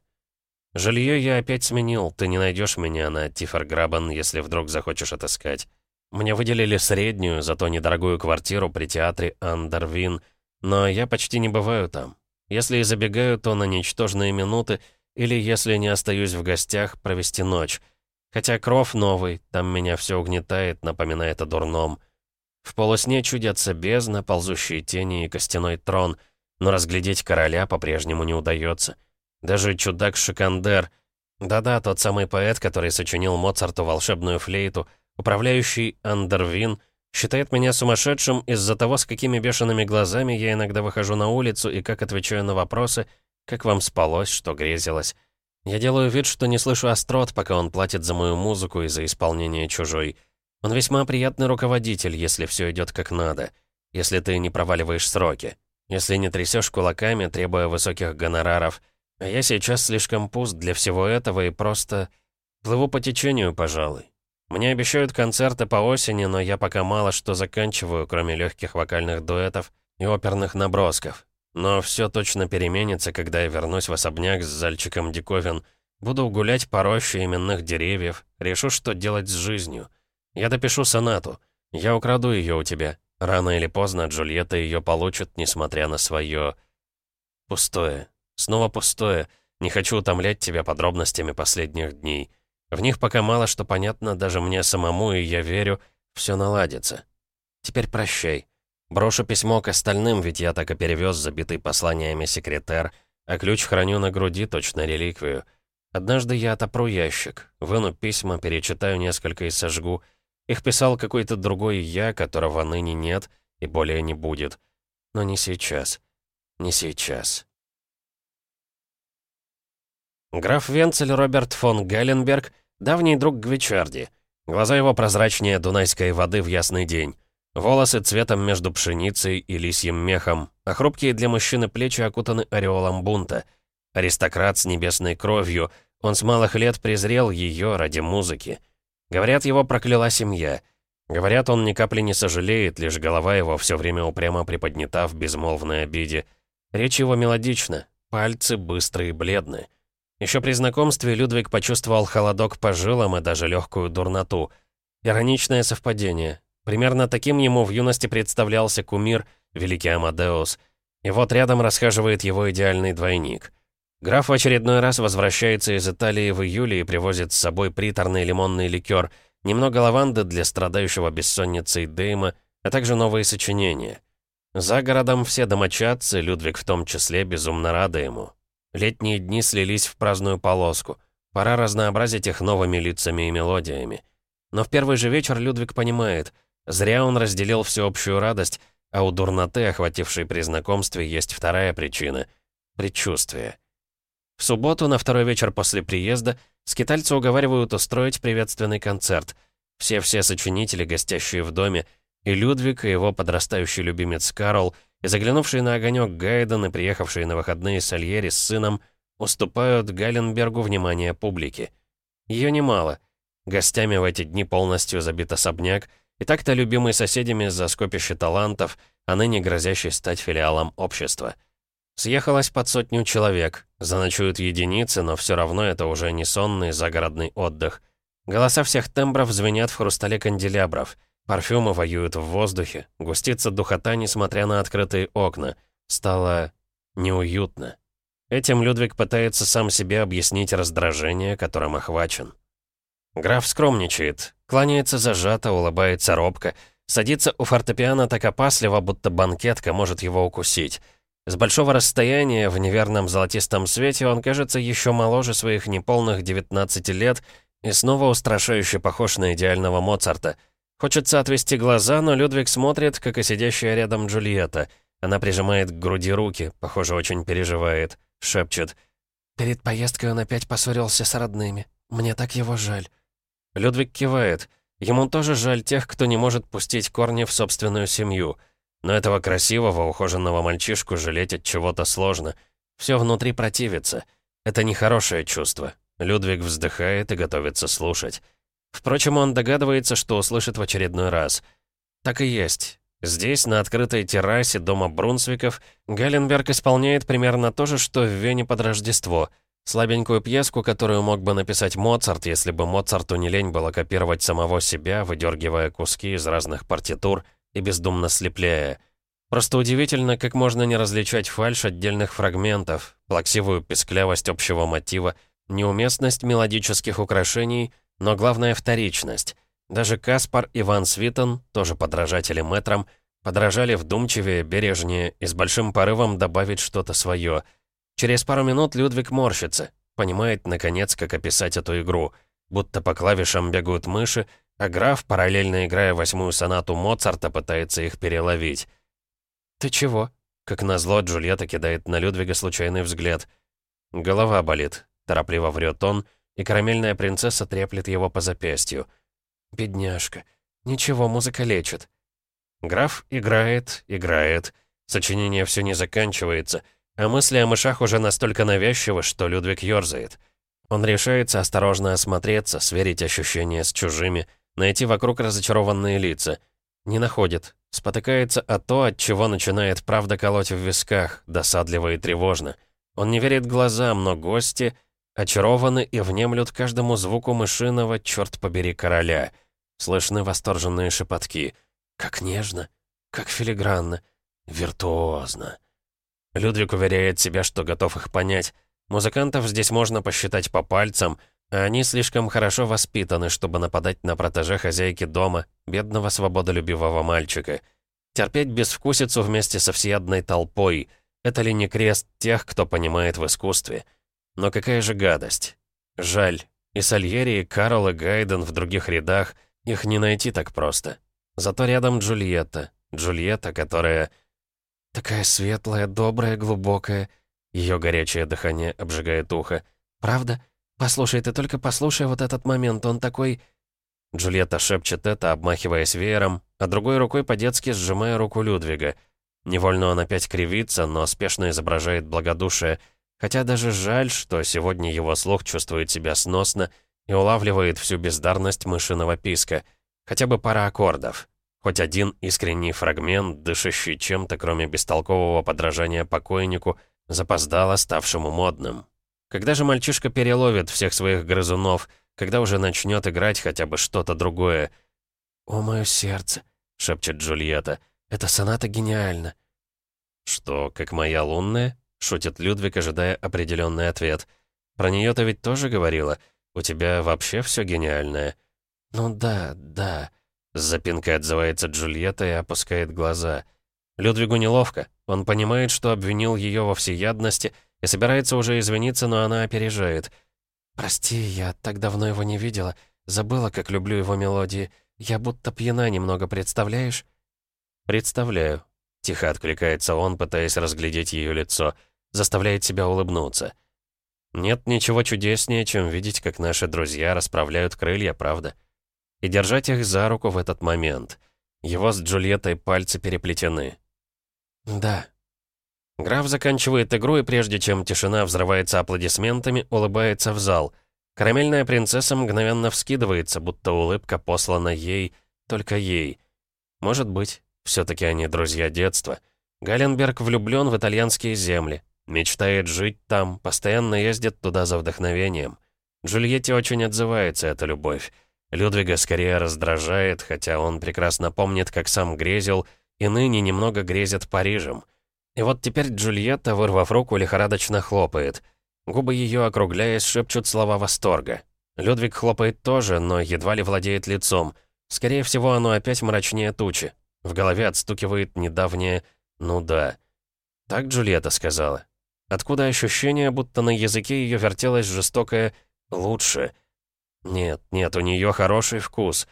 Жилье я опять сменил, ты не найдешь меня на Тиферграбен, если вдруг захочешь отыскать. Мне выделили среднюю, зато недорогую квартиру при театре Андервин, но я почти не бываю там. Если и забегаю, то на ничтожные минуты, или, если не остаюсь в гостях, провести ночь. Хотя кров новый, там меня все угнетает, напоминает о дурном. В полусне чудятся бездна, ползущие тени и костяной трон, но разглядеть короля по-прежнему не удается. Даже чудак Шикандер, да-да, тот самый поэт, который сочинил Моцарту волшебную флейту, управляющий Андервин, считает меня сумасшедшим из-за того, с какими бешеными глазами я иногда выхожу на улицу и как отвечаю на вопросы, как вам спалось, что грезилось. Я делаю вид, что не слышу острот, пока он платит за мою музыку и за исполнение чужой. Он весьма приятный руководитель, если все идет как надо, если ты не проваливаешь сроки, если не трясешь кулаками, требуя высоких гонораров — а я сейчас слишком пуст для всего этого и просто... Плыву по течению, пожалуй. Мне обещают концерты по осени, но я пока мало что заканчиваю, кроме легких вокальных дуэтов и оперных набросков. Но все точно переменится, когда я вернусь в особняк с зальчиком диковин. Буду гулять по роще именных деревьев, решу, что делать с жизнью. Я допишу сонату. Я украду ее у тебя. Рано или поздно Джульетта ее получит, несмотря на свое... Пустое, Снова пустое. Не хочу утомлять тебя подробностями последних дней. В них пока мало что понятно даже мне самому, и я верю, все наладится. Теперь прощай. Брошу письмо к остальным, ведь я так и перевез забитый посланиями секретарь, а ключ храню на груди, точно реликвию. Однажды я отопру ящик, выну письма, перечитаю несколько и сожгу. Их писал какой-то другой я, которого ныне нет и более не будет. Но не сейчас. Не сейчас. Граф Венцель Роберт фон Галленберг, давний друг Гвичарди. Глаза его прозрачнее дунайской воды в ясный день. Волосы цветом между пшеницей и лисьим мехом, а хрупкие для мужчины плечи окутаны ореолом бунта. Аристократ с небесной кровью, он с малых лет презрел ее ради музыки. Говорят, его прокляла семья. Говорят, он ни капли не сожалеет, лишь голова его все время упрямо приподнята в безмолвной обиде. Речь его мелодична, пальцы быстрые и бледны. Еще при знакомстве Людвиг почувствовал холодок по жилам и даже легкую дурноту. Ироничное совпадение. Примерно таким ему в юности представлялся кумир, великий Амадеус. И вот рядом расхаживает его идеальный двойник. Граф в очередной раз возвращается из Италии в июле и привозит с собой приторный лимонный ликер — Немного лаванды для страдающего бессонницей Дейма, а также новые сочинения. За городом все домочадцы, Людвиг в том числе, безумно рады ему. Летние дни слились в праздную полоску. Пора разнообразить их новыми лицами и мелодиями. Но в первый же вечер Людвиг понимает, зря он разделил всеобщую радость, а у дурноты, охватившей при знакомстве, есть вторая причина — предчувствие. В субботу, на второй вечер после приезда, скитальцы уговаривают устроить приветственный концерт. Все-все сочинители, гостящие в доме, и Людвиг, и его подрастающий любимец Карл, и заглянувший на огонек Гайден, и приехавшие на выходные Сальери с сыном, уступают Галенбергу внимание публики. Ее немало. Гостями в эти дни полностью забит особняк, и так-то любимый соседями за скопище талантов, а ныне грозящий стать филиалом общества. Съехалось под сотню человек. Заночуют единицы, но все равно это уже не сонный загородный отдых. Голоса всех тембров звенят в хрустале канделябров. Парфюмы воюют в воздухе. Густится духота, несмотря на открытые окна. Стало неуютно. Этим Людвиг пытается сам себе объяснить раздражение, которым охвачен. Граф скромничает, кланяется зажато, улыбается робко, садится у фортепиано так опасливо, будто банкетка может его укусить. С большого расстояния, в неверном золотистом свете, он кажется еще моложе своих неполных 19 лет и снова устрашающе похож на идеального Моцарта. Хочется отвести глаза, но Людвиг смотрит, как и сидящая рядом Джульетта. Она прижимает к груди руки, похоже, очень переживает, шепчет. «Перед поездкой он опять поссорился с родными. Мне так его жаль». Людвиг кивает. Ему тоже жаль тех, кто не может пустить корни в собственную семью — но этого красивого, ухоженного мальчишку жалеть от чего-то сложно. Все внутри противится. Это нехорошее чувство. Людвиг вздыхает и готовится слушать. Впрочем, он догадывается, что услышит в очередной раз. Так и есть. Здесь, на открытой террасе дома Брунсвиков, Галленберг исполняет примерно то же, что в Вене под Рождество. Слабенькую пьеску, которую мог бы написать Моцарт, если бы Моцарту не лень было копировать самого себя, выдергивая куски из разных партитур — и бездумно слепляя. Просто удивительно, как можно не различать фальшь отдельных фрагментов, плаксивую песклявость общего мотива, неуместность мелодических украшений, но главное — вторичность. Даже Каспар и Ван Свитон, тоже подражатели мэтрам, подражали вдумчивее, бережнее и с большим порывом добавить что-то свое. Через пару минут Людвиг морщится, понимает, наконец, как описать эту игру. Будто по клавишам бегают мыши, а граф, параллельно играя восьмую сонату Моцарта, пытается их переловить. «Ты чего?» Как назло, Джульетта кидает на Людвига случайный взгляд. «Голова болит», — торопливо врет он, и карамельная принцесса треплет его по запястью. «Бедняжка. Ничего, музыка лечит». Граф играет, играет. Сочинение все не заканчивается, а мысли о мышах уже настолько навязчивы, что Людвиг ёрзает. Он решается осторожно осмотреться, сверить ощущения с чужими — найти вокруг разочарованные лица. Не находит. Спотыкается о то, от чего начинает правда колоть в висках, досадливо и тревожно. Он не верит глазам, но гости очарованы и внемлют каждому звуку мышиного, черт побери, короля. Слышны восторженные шепотки. Как нежно, как филигранно, виртуозно. Людвиг уверяет себя, что готов их понять. Музыкантов здесь можно посчитать по пальцам — а они слишком хорошо воспитаны, чтобы нападать на протеже хозяйки дома, бедного свободолюбивого мальчика. Терпеть безвкусицу вместе со всеядной толпой — это ли не крест тех, кто понимает в искусстве? Но какая же гадость. Жаль. И Сальери, и Карл, и Гайден в других рядах их не найти так просто. Зато рядом Джульетта. Джульетта, которая... Такая светлая, добрая, глубокая. Ее горячее дыхание обжигает ухо. Правда? «Послушай, ты только послушай вот этот момент, он такой...» Джульетта шепчет это, обмахиваясь веером, а другой рукой по-детски сжимая руку Людвига. Невольно он опять кривится, но спешно изображает благодушие, хотя даже жаль, что сегодня его слух чувствует себя сносно и улавливает всю бездарность мышиного писка. Хотя бы пара аккордов. Хоть один искренний фрагмент, дышащий чем-то, кроме бестолкового подражания покойнику, запоздало ставшему модным. Когда же мальчишка переловит всех своих грызунов, когда уже начнет играть хотя бы что-то другое? «О, мое сердце!» — шепчет Джульетта. «Эта соната гениальна!» «Что, как моя лунная?» — шутит Людвиг, ожидая определенный ответ. «Про нее-то ведь тоже говорила. У тебя вообще все гениальное». «Ну да, да», с запинкой отзывается Джульетта и опускает глаза. Людвигу неловко. Он понимает, что обвинил ее во всеядности и собирается уже извиниться, но она опережает. «Прости, я так давно его не видела. Забыла, как люблю его мелодии. Я будто пьяна немного, представляешь?» «Представляю», — тихо откликается он, пытаясь разглядеть ее лицо. Заставляет себя улыбнуться. «Нет ничего чудеснее, чем видеть, как наши друзья расправляют крылья, правда?» и держать их за руку в этот момент. Его с Джульеттой пальцы переплетены. «Да». Граф заканчивает игру, и прежде чем тишина взрывается аплодисментами, улыбается в зал. Карамельная принцесса мгновенно вскидывается, будто улыбка послана ей, только ей. Может быть, все таки они друзья детства. Галенберг влюблен в итальянские земли, мечтает жить там, постоянно ездит туда за вдохновением. Джульетте очень отзывается эта любовь. Людвига скорее раздражает, хотя он прекрасно помнит, как сам грезил, и ныне немного грезит Парижем. И вот теперь Джульетта, вырвав руку, лихорадочно хлопает. Губы ее, округляясь, шепчут слова восторга. Людвиг хлопает тоже, но едва ли владеет лицом. Скорее всего, оно опять мрачнее тучи. В голове отстукивает недавнее «ну да». Так Джульетта сказала. Откуда ощущение, будто на языке ее вертелось жестокое «лучше». Нет, нет, у нее хороший вкус.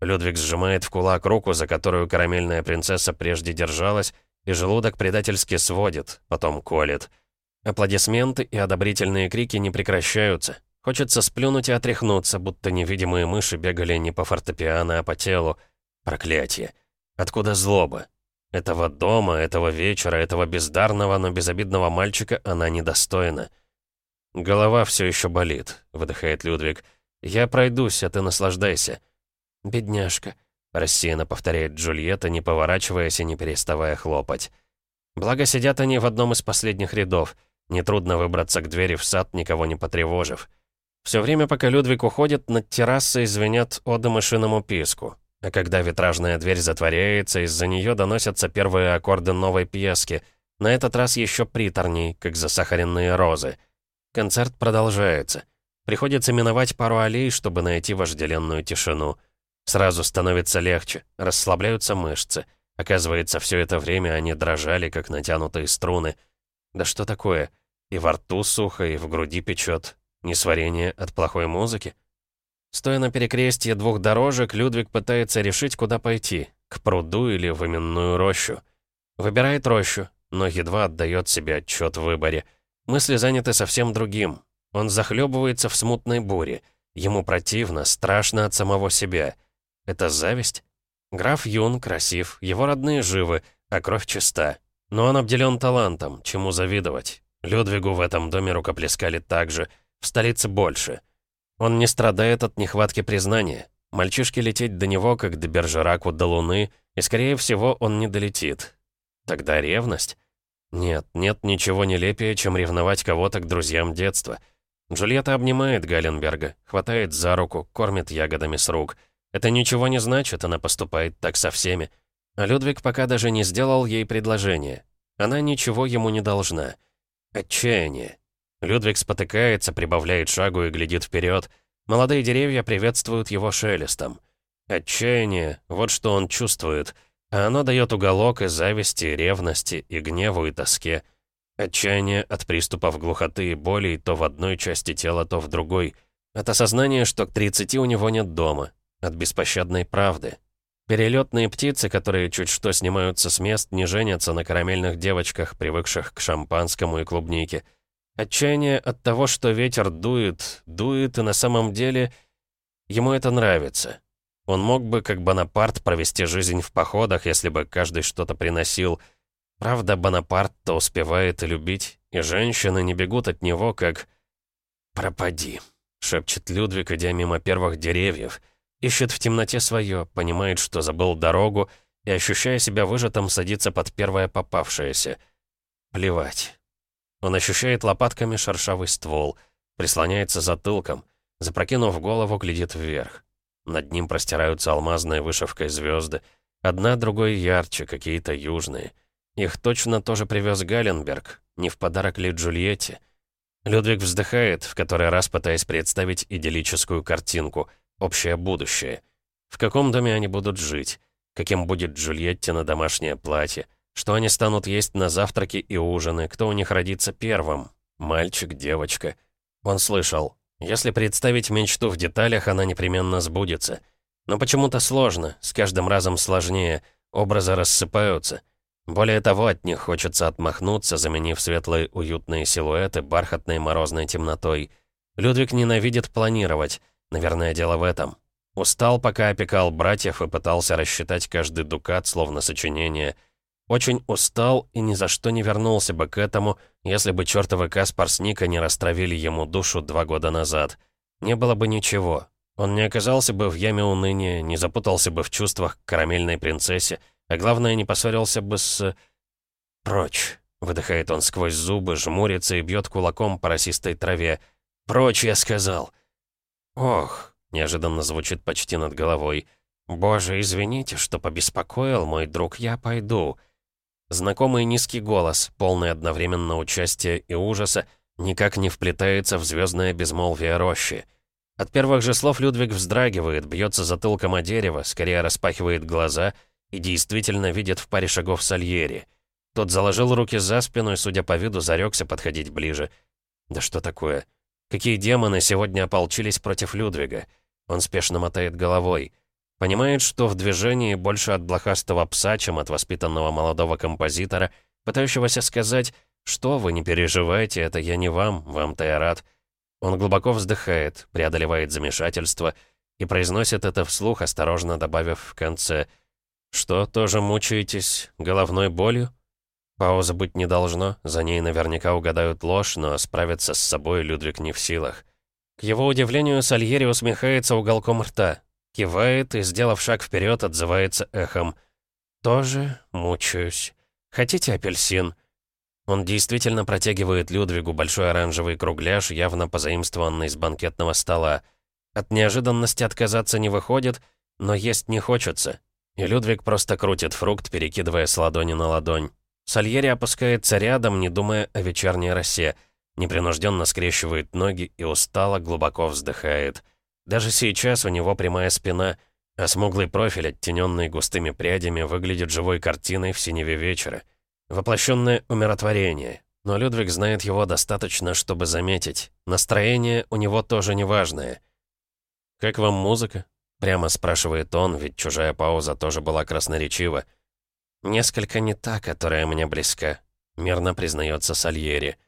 Людвиг сжимает в кулак руку, за которую карамельная принцесса прежде держалась, и желудок предательски сводит, потом колет. Аплодисменты и одобрительные крики не прекращаются. Хочется сплюнуть и отряхнуться, будто невидимые мыши бегали не по фортепиано, а по телу. Проклятие. Откуда злоба? Этого дома, этого вечера, этого бездарного, но безобидного мальчика она недостойна. «Голова все еще болит», — выдыхает Людвиг. «Я пройдусь, а ты наслаждайся». «Бедняжка», — рассеянно повторяет Джульетта, не поворачиваясь и не переставая хлопать. Благо сидят они в одном из последних рядов. Нетрудно выбраться к двери в сад, никого не потревожив. Все время, пока Людвиг уходит, над террасой звенят оды мышиному писку. А когда витражная дверь затворяется, из-за нее доносятся первые аккорды новой пьески, на этот раз еще приторней, как засахаренные розы. Концерт продолжается. Приходится миновать пару аллей, чтобы найти вожделенную тишину. Сразу становится легче, расслабляются мышцы. Оказывается, все это время они дрожали, как натянутые струны. Да что такое? И во рту сухо, и в груди печет. Несварение от плохой музыки? Стоя на перекрестье двух дорожек, Людвиг пытается решить, куда пойти. К пруду или в именную рощу. Выбирает рощу, но едва отдает себе отчет в выборе. Мысли заняты совсем другим. Он захлебывается в смутной буре. Ему противно, страшно от самого себя. Это зависть? Граф юн, красив, его родные живы, а кровь чиста. Но он обделен талантом, чему завидовать. Людвигу в этом доме рукоплескали так же, в столице больше. Он не страдает от нехватки признания. Мальчишке лететь до него, как до Бержераку до Луны, и, скорее всего, он не долетит. Тогда ревность? Нет, нет ничего нелепее, чем ревновать кого-то к друзьям детства — Джульетта обнимает Галенберга, хватает за руку, кормит ягодами с рук. Это ничего не значит, она поступает так со всеми. А Людвиг пока даже не сделал ей предложение. Она ничего ему не должна. Отчаяние. Людвиг спотыкается, прибавляет шагу и глядит вперед. Молодые деревья приветствуют его шелестом. Отчаяние — вот что он чувствует. А оно дает уголок и зависти, и ревности, и гневу, и тоске. Отчаяние от приступов глухоты и боли то в одной части тела, то в другой. От осознания, что к 30 у него нет дома. От беспощадной правды. Перелетные птицы, которые чуть что снимаются с мест, не женятся на карамельных девочках, привыкших к шампанскому и клубнике. Отчаяние от того, что ветер дует, дует, и на самом деле ему это нравится. Он мог бы, как Бонапарт, провести жизнь в походах, если бы каждый что-то приносил — Правда, Бонапарт-то успевает любить, и женщины не бегут от него, как... «Пропади», — шепчет Людвиг, идя мимо первых деревьев. Ищет в темноте свое, понимает, что забыл дорогу, и, ощущая себя выжатым, садится под первое попавшееся. Плевать. Он ощущает лопатками шершавый ствол, прислоняется затылком, запрокинув голову, глядит вверх. Над ним простираются алмазной вышивкой звезды, одна другой ярче, какие-то южные. Их точно тоже привез Галенберг, не в подарок ли Джульетте. Людвиг вздыхает, в который раз пытаясь представить идиллическую картинку, общее будущее. В каком доме они будут жить? Каким будет Джульетте на домашнее платье? Что они станут есть на завтраки и ужины? Кто у них родится первым? Мальчик, девочка? Он слышал. Если представить мечту в деталях, она непременно сбудется. Но почему-то сложно, с каждым разом сложнее, образы рассыпаются. Более того, от них хочется отмахнуться, заменив светлые уютные силуэты бархатной морозной темнотой. Людвиг ненавидит планировать. Наверное, дело в этом. Устал, пока опекал братьев и пытался рассчитать каждый дукат, словно сочинение. Очень устал и ни за что не вернулся бы к этому, если бы чертовы Каспар с Ника не растравили ему душу два года назад. Не было бы ничего. Он не оказался бы в яме уныния, не запутался бы в чувствах к карамельной принцессе, а главное, не поссорился бы с... «Прочь!» — выдыхает он сквозь зубы, жмурится и бьет кулаком по росистой траве. «Прочь!» — я сказал. «Ох!» — неожиданно звучит почти над головой. «Боже, извините, что побеспокоил, мой друг, я пойду». Знакомый низкий голос, полный одновременно участия и ужаса, никак не вплетается в звездное безмолвие рощи. От первых же слов Людвиг вздрагивает, бьется затылком о дерево, скорее распахивает глаза — и действительно видит в паре шагов Сальери. Тот заложил руки за спину и, судя по виду, зарекся подходить ближе. Да что такое? Какие демоны сегодня ополчились против Людвига? Он спешно мотает головой. Понимает, что в движении больше от блохастого пса, чем от воспитанного молодого композитора, пытающегося сказать «Что вы, не переживайте, это я не вам, вам-то я рад». Он глубоко вздыхает, преодолевает замешательство и произносит это вслух, осторожно добавив в конце. «Что, тоже мучаетесь головной болью?» Пауза быть не должно, за ней наверняка угадают ложь, но справиться с собой Людвиг не в силах. К его удивлению, Сальери усмехается уголком рта, кивает и, сделав шаг вперед, отзывается эхом. «Тоже мучаюсь. Хотите апельсин?» Он действительно протягивает Людвигу большой оранжевый кругляш, явно позаимствованный с банкетного стола. От неожиданности отказаться не выходит, но есть не хочется. И Людвиг просто крутит фрукт, перекидывая с ладони на ладонь. Сальери опускается рядом, не думая о вечерней росе. Непринужденно скрещивает ноги и устало глубоко вздыхает. Даже сейчас у него прямая спина, а смуглый профиль, оттененный густыми прядями, выглядит живой картиной в синеве вечера. Воплощенное умиротворение. Но Людвиг знает его достаточно, чтобы заметить. Настроение у него тоже неважное. «Как вам музыка?» Прямо спрашивает он, ведь чужая пауза тоже была красноречива. «Несколько не та, которая мне близка», — мирно признается Сальери.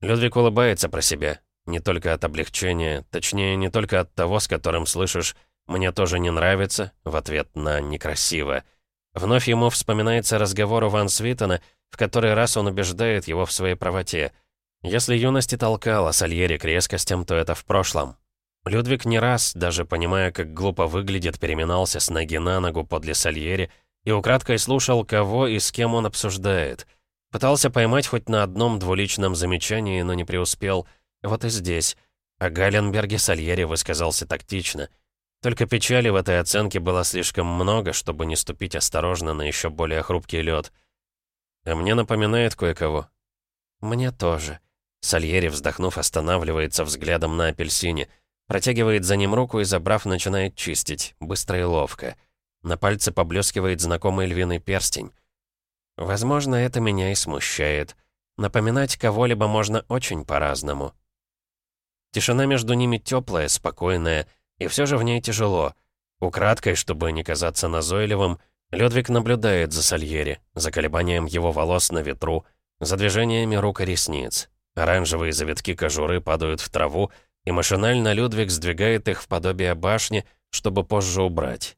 Людвиг улыбается про себя. Не только от облегчения, точнее, не только от того, с которым слышишь «мне тоже не нравится» в ответ на «некрасиво». Вновь ему вспоминается разговор у Ван Свитона, в который раз он убеждает его в своей правоте. Если юность и толкала Сальери к резкостям, то это в прошлом. Людвиг не раз, даже понимая, как глупо выглядит, переминался с ноги на ногу подле Сальери и украдкой слушал, кого и с кем он обсуждает. Пытался поймать хоть на одном двуличном замечании, но не преуспел. Вот и здесь. О Галенберге Сальери высказался тактично. Только печали в этой оценке было слишком много, чтобы не ступить осторожно на еще более хрупкий лед. А мне напоминает кое-кого. «Мне тоже». Сальери, вздохнув, останавливается взглядом на апельсине — Протягивает за ним руку и, забрав, начинает чистить, быстро и ловко. На пальце поблескивает знакомый львиный перстень. Возможно, это меня и смущает. Напоминать кого-либо можно очень по-разному. Тишина между ними теплая, спокойная, и все же в ней тяжело. Украдкой, чтобы не казаться назойливым, Людвиг наблюдает за Сальери, за колебанием его волос на ветру, за движениями рук и ресниц. Оранжевые завитки кожуры падают в траву, и машинально Людвиг сдвигает их в подобие башни, чтобы позже убрать.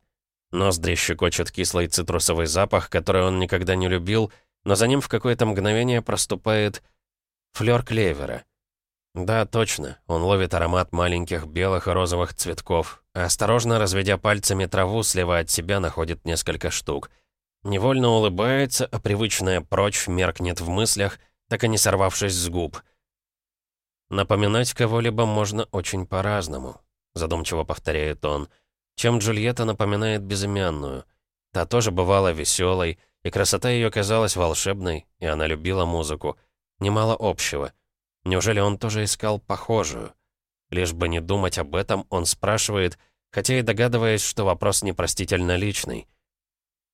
Ноздри щекочет кислый цитрусовый запах, который он никогда не любил, но за ним в какое-то мгновение проступает флёр клевера. Да, точно. Он ловит аромат маленьких белых и розовых цветков, а осторожно разведя пальцами траву, слева от себя находит несколько штук. Невольно улыбается, а привычная прочь меркнет в мыслях, так и не сорвавшись с губ. «Напоминать кого-либо можно очень по-разному», — задумчиво повторяет он. «Чем Джульетта напоминает безымянную? Та тоже бывала веселой, и красота ее казалась волшебной, и она любила музыку. Немало общего. Неужели он тоже искал похожую? Лишь бы не думать об этом, он спрашивает, хотя и догадываясь, что вопрос непростительно личный.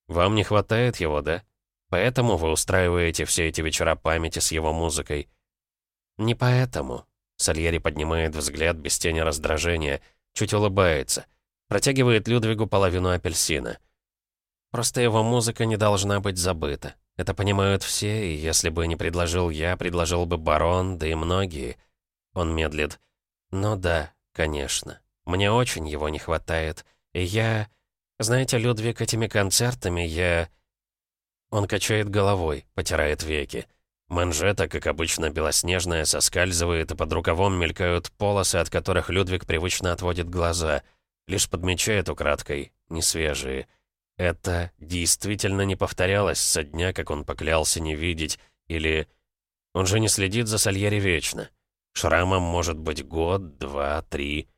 «Вам не хватает его, да? Поэтому вы устраиваете все эти вечера памяти с его музыкой?» «Не поэтому». Сальери поднимает взгляд без тени раздражения, чуть улыбается, протягивает Людвигу половину апельсина. Просто его музыка не должна быть забыта. Это понимают все, и если бы не предложил я, предложил бы барон, да и многие. Он медлит. Ну да, конечно. Мне очень его не хватает. И я... Знаете, Людвиг, этими концертами я... Он качает головой, потирает веки. Манжета, как обычно, белоснежная, соскальзывает, и под рукавом мелькают полосы, от которых Людвиг привычно отводит глаза. Лишь подмечает украдкой, не свежие. Это действительно не повторялось со дня, как он поклялся не видеть, или... Он же не следит за Сальери вечно. Шрамом может быть год, два, три.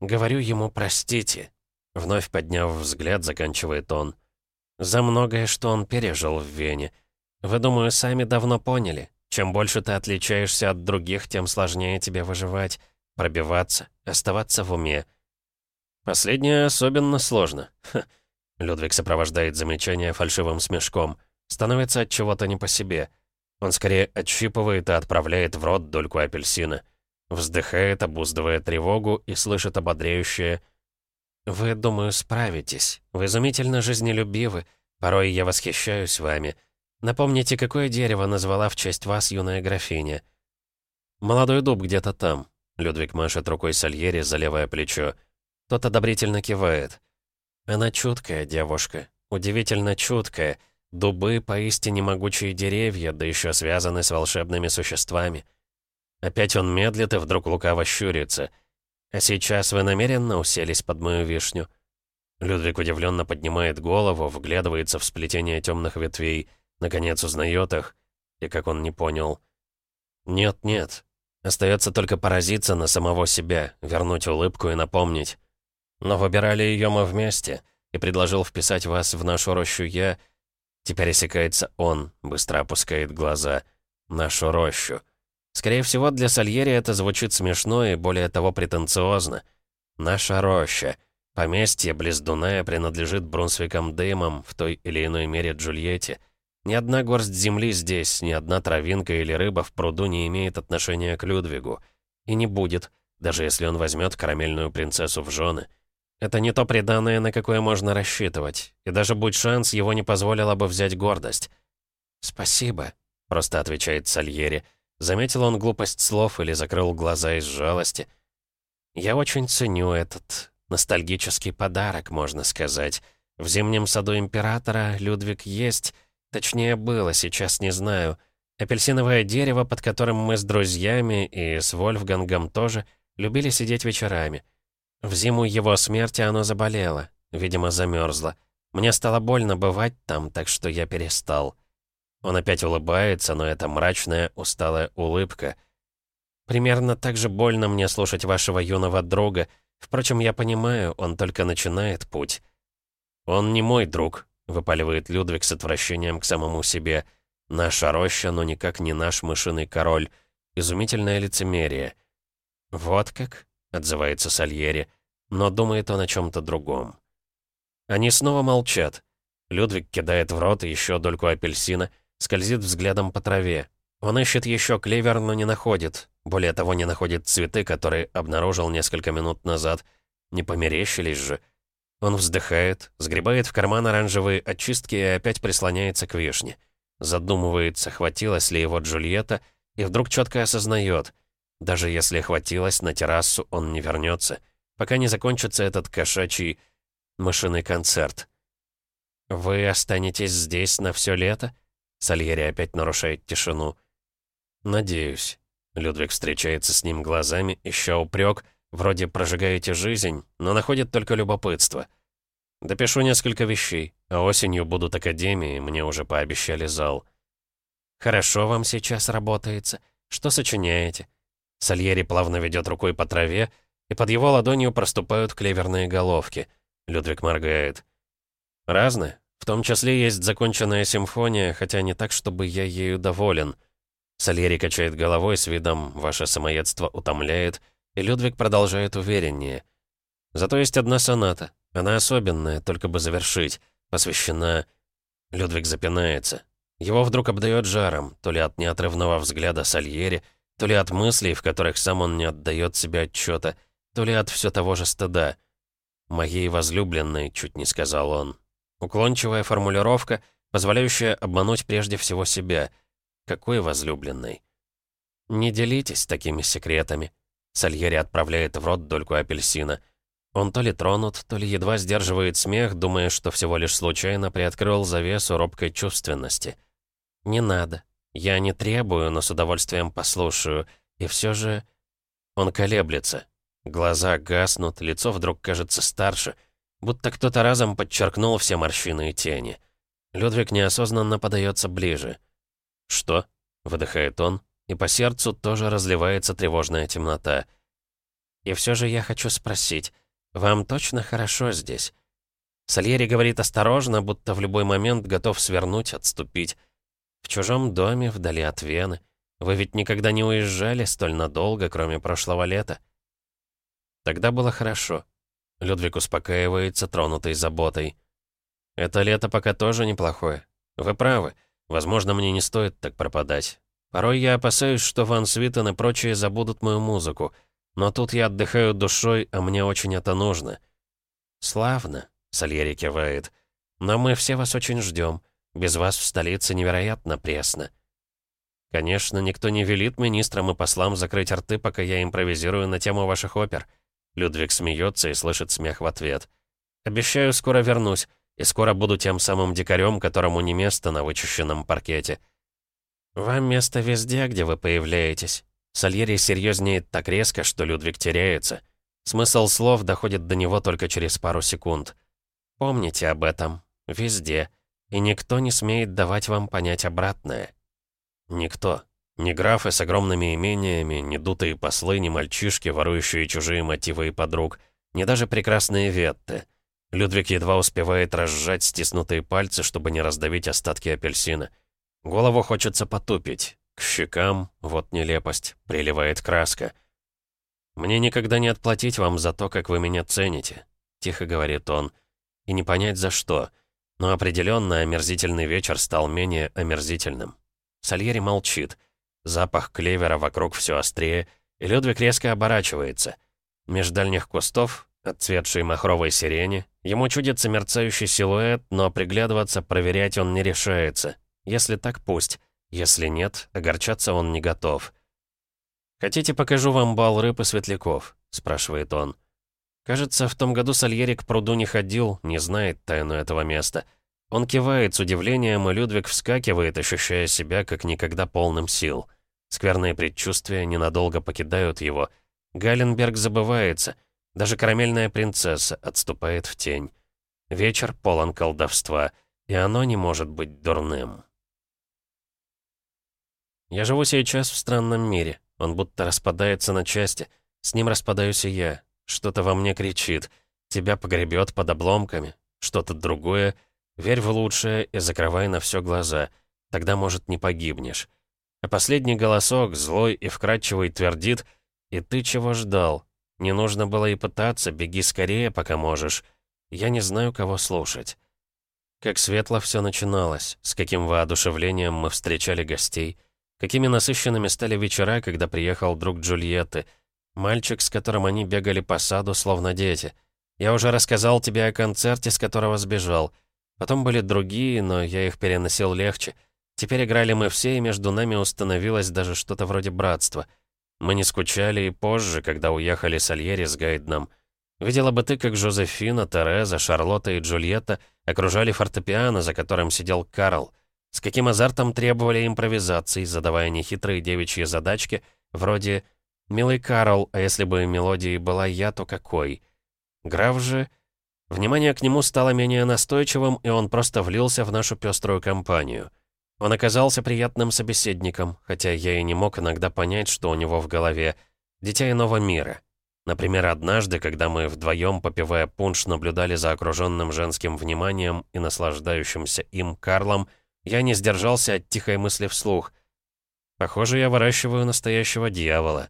Говорю ему «простите», вновь подняв взгляд, заканчивает он. За многое, что он пережил в Вене. Вы, думаю, сами давно поняли. Чем больше ты отличаешься от других, тем сложнее тебе выживать, пробиваться, оставаться в уме. Последнее особенно сложно. Людвиг сопровождает замечание фальшивым смешком. Становится от чего-то не по себе. Он скорее отщипывает и отправляет в рот дольку апельсина. Вздыхает, обуздывая тревогу, и слышит ободряющее «Вы, думаю, справитесь. Вы изумительно жизнелюбивы. Порой я восхищаюсь вами. Напомните, какое дерево назвала в честь вас юная графиня?» «Молодой дуб где-то там», — Людвиг машет рукой Сальери за левое плечо. Тот одобрительно кивает. «Она чуткая девушка. Удивительно чуткая. Дубы — поистине могучие деревья, да еще связаны с волшебными существами. Опять он медлит и вдруг лукаво щурится. «А сейчас вы намеренно уселись под мою вишню?» Людвиг удивленно поднимает голову, вглядывается в сплетение темных ветвей, наконец узнает их, и как он не понял. «Нет-нет». Остается только поразиться на самого себя, вернуть улыбку и напомнить. Но выбирали ее мы вместе, и предложил вписать вас в нашу рощу я, Теперь осекается он, быстро опускает глаза. Нашу рощу. Скорее всего, для Сальери это звучит смешно и, более того, претенциозно. Наша роща. Поместье близ Дуная принадлежит Брунсвикам Деймам, в той или иной мере Джульетте. Ни одна горсть земли здесь, ни одна травинка или рыба в пруду не имеет отношения к Людвигу. И не будет, даже если он возьмет карамельную принцессу в жены. Это не то преданное, на какое можно рассчитывать. И даже будь шанс, его не позволила бы взять гордость. «Спасибо», — просто отвечает Сальери. Заметил он глупость слов или закрыл глаза из жалости. «Я очень ценю этот ностальгический подарок, можно сказать. В зимнем саду Императора Людвиг есть, точнее было, сейчас не знаю. Апельсиновое дерево, под которым мы с друзьями и с Вольфгангом тоже любили сидеть вечерами». В зиму его смерти оно заболело, видимо, замерзло. Мне стало больно бывать там, так что я перестал. Он опять улыбается, но это мрачная, усталая улыбка. Примерно так же больно мне слушать вашего юного друга. Впрочем, я понимаю, он только начинает путь. Он не мой друг, выпаливает Людвиг с отвращением к самому себе. Наша роща, но никак не наш мышиный король. Изумительное лицемерие. Вот как? Отзывается Сальери, но думает он о чем-то другом. Они снова молчат. Людвиг кидает в рот еще дольку апельсина, скользит взглядом по траве. Он ищет еще клевер, но не находит. Более того, не находит цветы, которые обнаружил несколько минут назад. Не померещились же. Он вздыхает, сгребает в карман оранжевые очистки и опять прислоняется к вишне. Задумывается, хватилась ли его Джульетта, и вдруг четко осознает — даже если хватилось, на террасу он не вернется, пока не закончится этот кошачий мышиный концерт. «Вы останетесь здесь на все лето?» Сальери опять нарушает тишину. «Надеюсь». Людвиг встречается с ним глазами, ища упрек, вроде «прожигаете жизнь», но находит только любопытство. Допишу несколько вещей, а осенью будут академии, мне уже пообещали зал. Хорошо вам сейчас работается. Что сочиняете? Сальери плавно ведет рукой по траве, и под его ладонью проступают клеверные головки. Людвиг моргает. Разные. В том числе есть законченная симфония, хотя не так, чтобы я ею доволен. Сальери качает головой с видом «Ваше самоедство утомляет», и Людвиг продолжает увереннее. Зато есть одна соната. Она особенная, только бы завершить. Посвящена... Людвиг запинается. Его вдруг обдает жаром, то ли от неотрывного взгляда Сальери, то ли от мыслей, в которых сам он не отдает себе отчета, то ли от все того же стыда. «Моей возлюбленной», — чуть не сказал он. Уклончивая формулировка, позволяющая обмануть прежде всего себя. Какой возлюбленной? «Не делитесь такими секретами». Сальери отправляет в рот дольку апельсина. Он то ли тронут, то ли едва сдерживает смех, думая, что всего лишь случайно приоткрыл завесу робкой чувственности. «Не надо. Я не требую, но с удовольствием послушаю. И все же...» Он колеблется. Глаза гаснут, лицо вдруг кажется старше, будто кто-то разом подчеркнул все морщины и тени. Людвиг неосознанно подается ближе. «Что?» — выдыхает он, и по сердцу тоже разливается тревожная темнота. «И все же я хочу спросить, вам точно хорошо здесь?» Сальери говорит осторожно, будто в любой момент готов свернуть, отступить. В чужом доме, вдали от Вены. Вы ведь никогда не уезжали столь надолго, кроме прошлого лета. Тогда было хорошо. Людвиг успокаивается, тронутой заботой. Это лето пока тоже неплохое. Вы правы. Возможно, мне не стоит так пропадать. Порой я опасаюсь, что Ван Свитен и прочие забудут мою музыку. Но тут я отдыхаю душой, а мне очень это нужно. «Славно», — Сальери кивает. «Но мы все вас очень ждем. Без вас в столице невероятно пресно». «Конечно, никто не велит министрам и послам закрыть рты, пока я импровизирую на тему ваших опер». Людвиг смеется и слышит смех в ответ. «Обещаю, скоро вернусь, и скоро буду тем самым дикарем, которому не место на вычищенном паркете». «Вам место везде, где вы появляетесь». Сальери серьезнеет так резко, что Людвиг теряется. Смысл слов доходит до него только через пару секунд. «Помните об этом. Везде и никто не смеет давать вам понять обратное. Никто. Ни графы с огромными имениями, ни дутые послы, ни мальчишки, ворующие чужие мотивы и подруг, ни даже прекрасные ветты. Людвиг едва успевает разжать стиснутые пальцы, чтобы не раздавить остатки апельсина. Голову хочется потупить. К щекам, вот нелепость, приливает краска. «Мне никогда не отплатить вам за то, как вы меня цените», — тихо говорит он. «И не понять за что». Но определенно омерзительный вечер стал менее омерзительным. Сальери молчит. Запах клевера вокруг все острее, и Людвиг резко оборачивается. Меж дальних кустов, отцветшей махровой сирени, ему чудится мерцающий силуэт, но приглядываться, проверять он не решается. Если так, пусть. Если нет, огорчаться он не готов. «Хотите, покажу вам бал рыб и светляков?» — спрашивает он. Кажется, в том году Сальери к пруду не ходил, не знает тайну этого места. Он кивает с удивлением, и Людвиг вскакивает, ощущая себя как никогда полным сил. Скверные предчувствия ненадолго покидают его. Галенберг забывается. Даже карамельная принцесса отступает в тень. Вечер полон колдовства, и оно не может быть дурным. Я живу сейчас в странном мире. Он будто распадается на части. С ним распадаюсь и я. Что-то во мне кричит. Тебя погребет под обломками. Что-то другое. Верь в лучшее и закрывай на все глаза. Тогда, может, не погибнешь. А последний голосок, злой и вкрадчивый, твердит «И ты чего ждал? Не нужно было и пытаться, беги скорее, пока можешь. Я не знаю, кого слушать». Как светло все начиналось, с каким воодушевлением мы встречали гостей, какими насыщенными стали вечера, когда приехал друг Джульетты — Мальчик, с которым они бегали по саду, словно дети. Я уже рассказал тебе о концерте, с которого сбежал. Потом были другие, но я их переносил легче. Теперь играли мы все, и между нами установилось даже что-то вроде братства. Мы не скучали и позже, когда уехали с Альери с Гайдном. Видела бы ты, как Жозефина, Тереза, Шарлотта и Джульетта окружали фортепиано, за которым сидел Карл. С каким азартом требовали импровизаций, задавая нехитрые девичьи задачки — Вроде «Милый Карл, а если бы мелодией была я, то какой?» Граф же... Внимание к нему стало менее настойчивым, и он просто влился в нашу пеструю компанию. Он оказался приятным собеседником, хотя я и не мог иногда понять, что у него в голове. Дитя иного мира. Например, однажды, когда мы вдвоем, попивая пунш, наблюдали за окруженным женским вниманием и наслаждающимся им Карлом, я не сдержался от тихой мысли вслух. «Похоже, я выращиваю настоящего дьявола».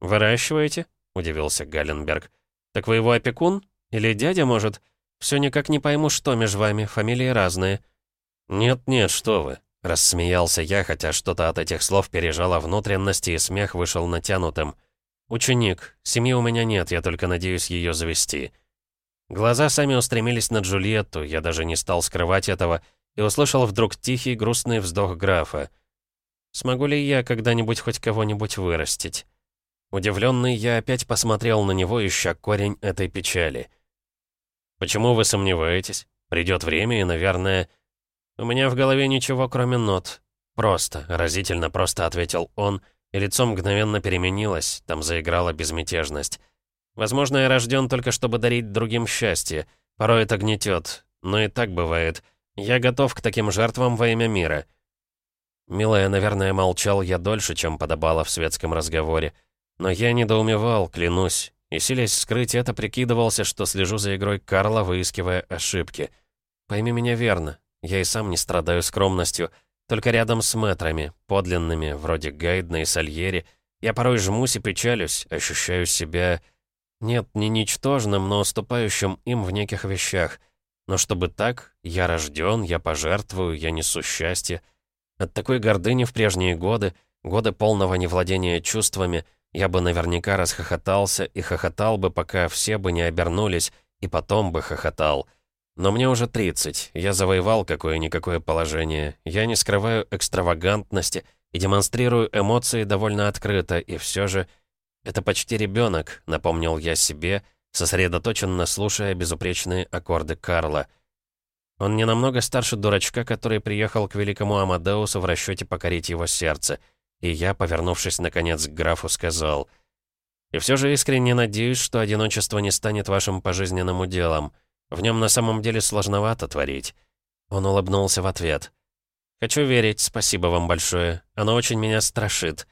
«Выращиваете?» — удивился Галленберг. «Так вы его опекун? Или дядя, может? Все никак не пойму, что между вами, фамилии разные». «Нет-нет, что вы», — рассмеялся я, хотя что-то от этих слов пережало внутренности, и смех вышел натянутым. «Ученик. Семьи у меня нет, я только надеюсь ее завести». Глаза сами устремились на Джульетту, я даже не стал скрывать этого, и услышал вдруг тихий, грустный вздох графа. «Смогу ли я когда-нибудь хоть кого-нибудь вырастить?» Удивленный, я опять посмотрел на него, ища корень этой печали. «Почему вы сомневаетесь? Придет время, и, наверное...» «У меня в голове ничего, кроме нот. Просто, разительно просто», — ответил он, и лицо мгновенно переменилось, там заиграла безмятежность. «Возможно, я рожден только чтобы дарить другим счастье. Порой это гнетет, но и так бывает. Я готов к таким жертвам во имя мира». Милая, наверное, молчал я дольше, чем подобало в светском разговоре. Но я недоумевал, клянусь, и силясь скрыть это, прикидывался, что слежу за игрой Карла, выискивая ошибки. Пойми меня верно, я и сам не страдаю скромностью, только рядом с мэтрами, подлинными, вроде Гайдна и Сальери, я порой жмусь и печалюсь, ощущаю себя... Нет, не ничтожным, но уступающим им в неких вещах. Но чтобы так, я рожден, я пожертвую, я несу счастье. От такой гордыни в прежние годы, годы полного невладения чувствами, я бы наверняка расхохотался и хохотал бы, пока все бы не обернулись, и потом бы хохотал. Но мне уже 30, я завоевал какое-никакое положение, я не скрываю экстравагантности и демонстрирую эмоции довольно открыто, и все же... Это почти ребенок, напомнил я себе, сосредоточенно слушая безупречные аккорды Карла. Он не намного старше дурачка, который приехал к великому Амадеусу в расчете покорить его сердце. И я, повернувшись наконец к графу, сказал... «И все же искренне надеюсь, что одиночество не станет вашим пожизненным уделом». В нем на самом деле сложновато творить». Он улыбнулся в ответ. «Хочу верить, спасибо вам большое. Оно очень меня страшит».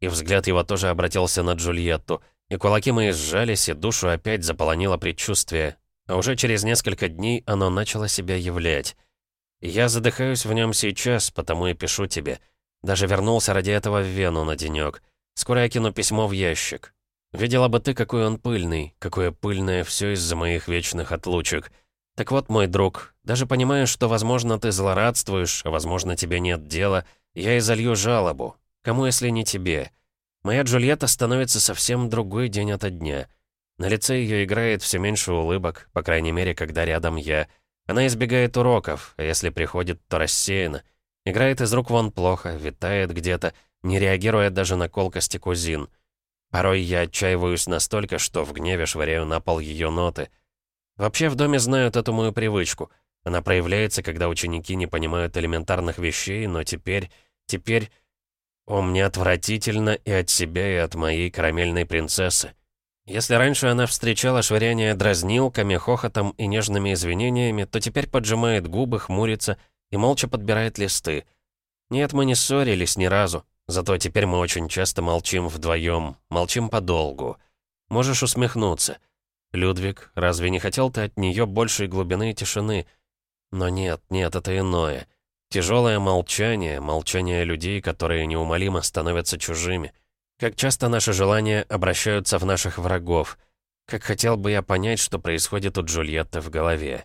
И взгляд его тоже обратился на Джульетту, и кулаки мои сжались, и душу опять заполонило предчувствие. А уже через несколько дней оно начало себя являть. Я задыхаюсь в нем сейчас, потому и пишу тебе. Даже вернулся ради этого в Вену на денек. Скоро я кину письмо в ящик. Видела бы ты, какой он пыльный, какое пыльное все из-за моих вечных отлучек. Так вот, мой друг, даже понимая, что, возможно, ты злорадствуешь, а, возможно, тебе нет дела, я изолью жалобу. Кому, если не тебе? Моя Джульетта становится совсем другой день ото дня. На лице ее играет все меньше улыбок, по крайней мере, когда рядом я. Она избегает уроков, а если приходит, то рассеяна. Играет из рук вон плохо, витает где-то, не реагируя даже на колкости кузин. Порой я отчаиваюсь настолько, что в гневе швыряю на пол ее ноты. Вообще в доме знают эту мою привычку. Она проявляется, когда ученики не понимают элементарных вещей, но теперь... теперь... О, мне отвратительно и от себя, и от моей карамельной принцессы. Если раньше она встречала швыряние дразнилками, хохотом и нежными извинениями, то теперь поджимает губы, хмурится и молча подбирает листы. Нет, мы не ссорились ни разу. Зато теперь мы очень часто молчим вдвоем, молчим подолгу. Можешь усмехнуться. Людвиг, разве не хотел ты от нее большей глубины и тишины? Но нет, нет, это иное. Тяжелое молчание, молчание людей, которые неумолимо становятся чужими. Как часто наши желания обращаются в наших врагов. Как хотел бы я понять, что происходит у Джульетты в голове.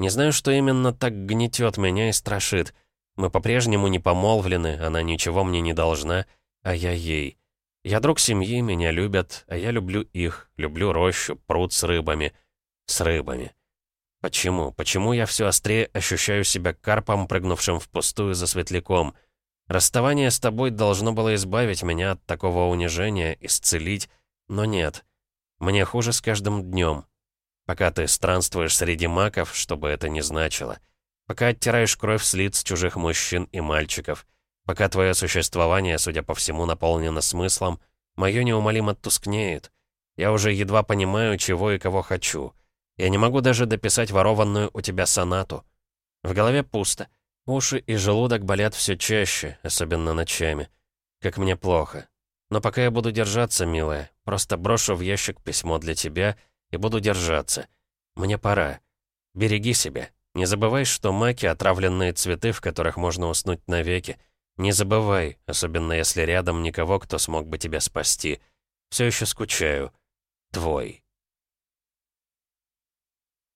Не знаю, что именно так гнетет меня и страшит — мы по-прежнему не помолвлены, она ничего мне не должна, а я ей. Я друг семьи, меня любят, а я люблю их, люблю рощу, пруд с рыбами. С рыбами. Почему? Почему я все острее ощущаю себя карпом, прыгнувшим в пустую за светляком? Расставание с тобой должно было избавить меня от такого унижения, исцелить, но нет. Мне хуже с каждым днем. Пока ты странствуешь среди маков, что бы это ни значило — пока оттираешь кровь с лиц чужих мужчин и мальчиков, Пока твое существование, судя по всему, наполнено смыслом, мое неумолимо тускнеет. Я уже едва понимаю, чего и кого хочу. Я не могу даже дописать ворованную у тебя сонату. В голове пусто. Уши и желудок болят все чаще, особенно ночами. Как мне плохо. Но пока я буду держаться, милая, просто брошу в ящик письмо для тебя и буду держаться. Мне пора. Береги себя. Не забывай, что маки — отравленные цветы, в которых можно уснуть навеки. Не забывай, особенно если рядом никого, кто смог бы тебя спасти. Все еще скучаю. Твой.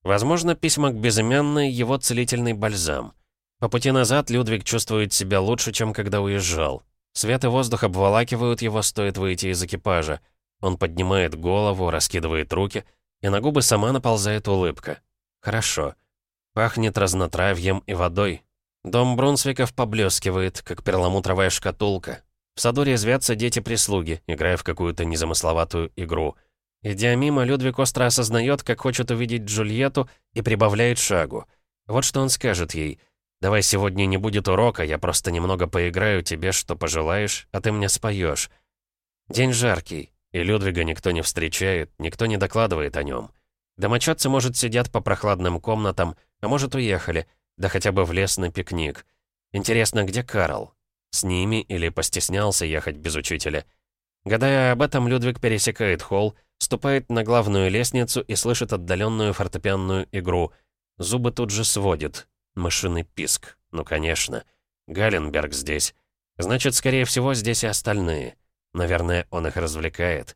Возможно, письма к безымянной — его целительный бальзам. По пути назад Людвиг чувствует себя лучше, чем когда уезжал. Свет и воздух обволакивают его, стоит выйти из экипажа. Он поднимает голову, раскидывает руки, и на губы сама наползает улыбка. Хорошо. Пахнет разнотравьем и водой. Дом Брунсвиков поблескивает, как перламутровая шкатулка. В саду резвятся дети-прислуги, играя в какую-то незамысловатую игру. Идя мимо, Людвиг остро осознает, как хочет увидеть Джульетту, и прибавляет шагу. Вот что он скажет ей — Давай сегодня не будет урока, я просто немного поиграю тебе, что пожелаешь, а ты мне споешь. День жаркий, и Людвига никто не встречает, никто не докладывает о нем. Домочадцы, может, сидят по прохладным комнатам, а может, уехали, да хотя бы в лес на пикник. Интересно, где Карл? С ними или постеснялся ехать без учителя? Гадая об этом, Людвиг пересекает холл, ступает на главную лестницу и слышит отдаленную фортепианную игру. Зубы тут же сводит, Мышиный писк. Ну, конечно. Галенберг здесь. Значит, скорее всего, здесь и остальные. Наверное, он их развлекает.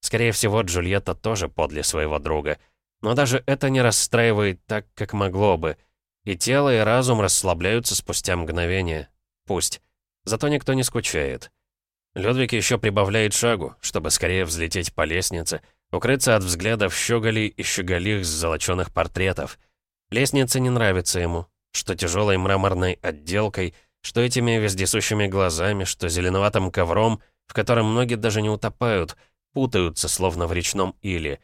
Скорее всего, Джульетта тоже подле своего друга. Но даже это не расстраивает так, как могло бы. И тело, и разум расслабляются спустя мгновение. Пусть. Зато никто не скучает. Людвиг еще прибавляет шагу, чтобы скорее взлететь по лестнице, укрыться от взглядов щеголей и щеголих с золоченых портретов. Лестница не нравится ему, что тяжелой мраморной отделкой, что этими вездесущими глазами, что зеленоватым ковром, в котором многие даже не утопают, путаются, словно в речном иле.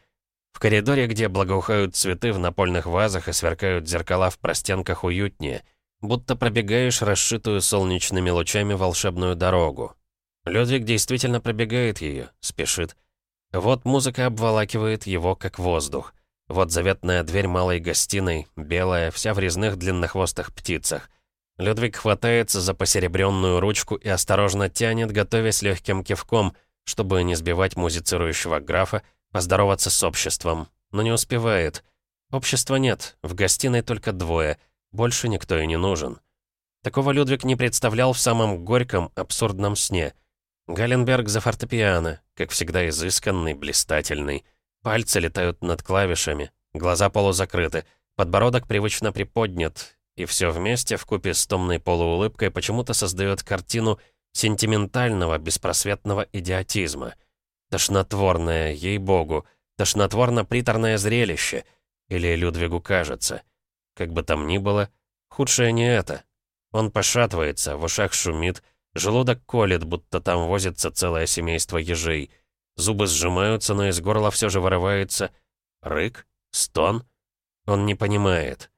В коридоре, где благоухают цветы в напольных вазах и сверкают зеркала в простенках уютнее, будто пробегаешь расшитую солнечными лучами волшебную дорогу. Людвиг действительно пробегает ее, спешит. Вот музыка обволакивает его, как воздух. Вот заветная дверь малой гостиной, белая, вся в резных длиннохвостых птицах. Людвиг хватается за посеребренную ручку и осторожно тянет, готовясь легким кивком, чтобы не сбивать музицирующего графа, поздороваться с обществом. Но не успевает. Общества нет, в гостиной только двое, больше никто и не нужен. Такого Людвиг не представлял в самом горьком, абсурдном сне. Галенберг за фортепиано, как всегда изысканный, блистательный. Пальцы летают над клавишами, глаза полузакрыты, подбородок привычно приподнят, и все вместе, в купе с томной полуулыбкой, почему-то создает картину сентиментального, беспросветного идиотизма. Тошнотворное, ей-богу, тошнотворно-приторное зрелище. Или Людвигу кажется. Как бы там ни было, худшее не это. Он пошатывается, в ушах шумит, желудок колет, будто там возится целое семейство ежей — Зубы сжимаются, но из горла все же вырывается рык, стон. Он не понимает.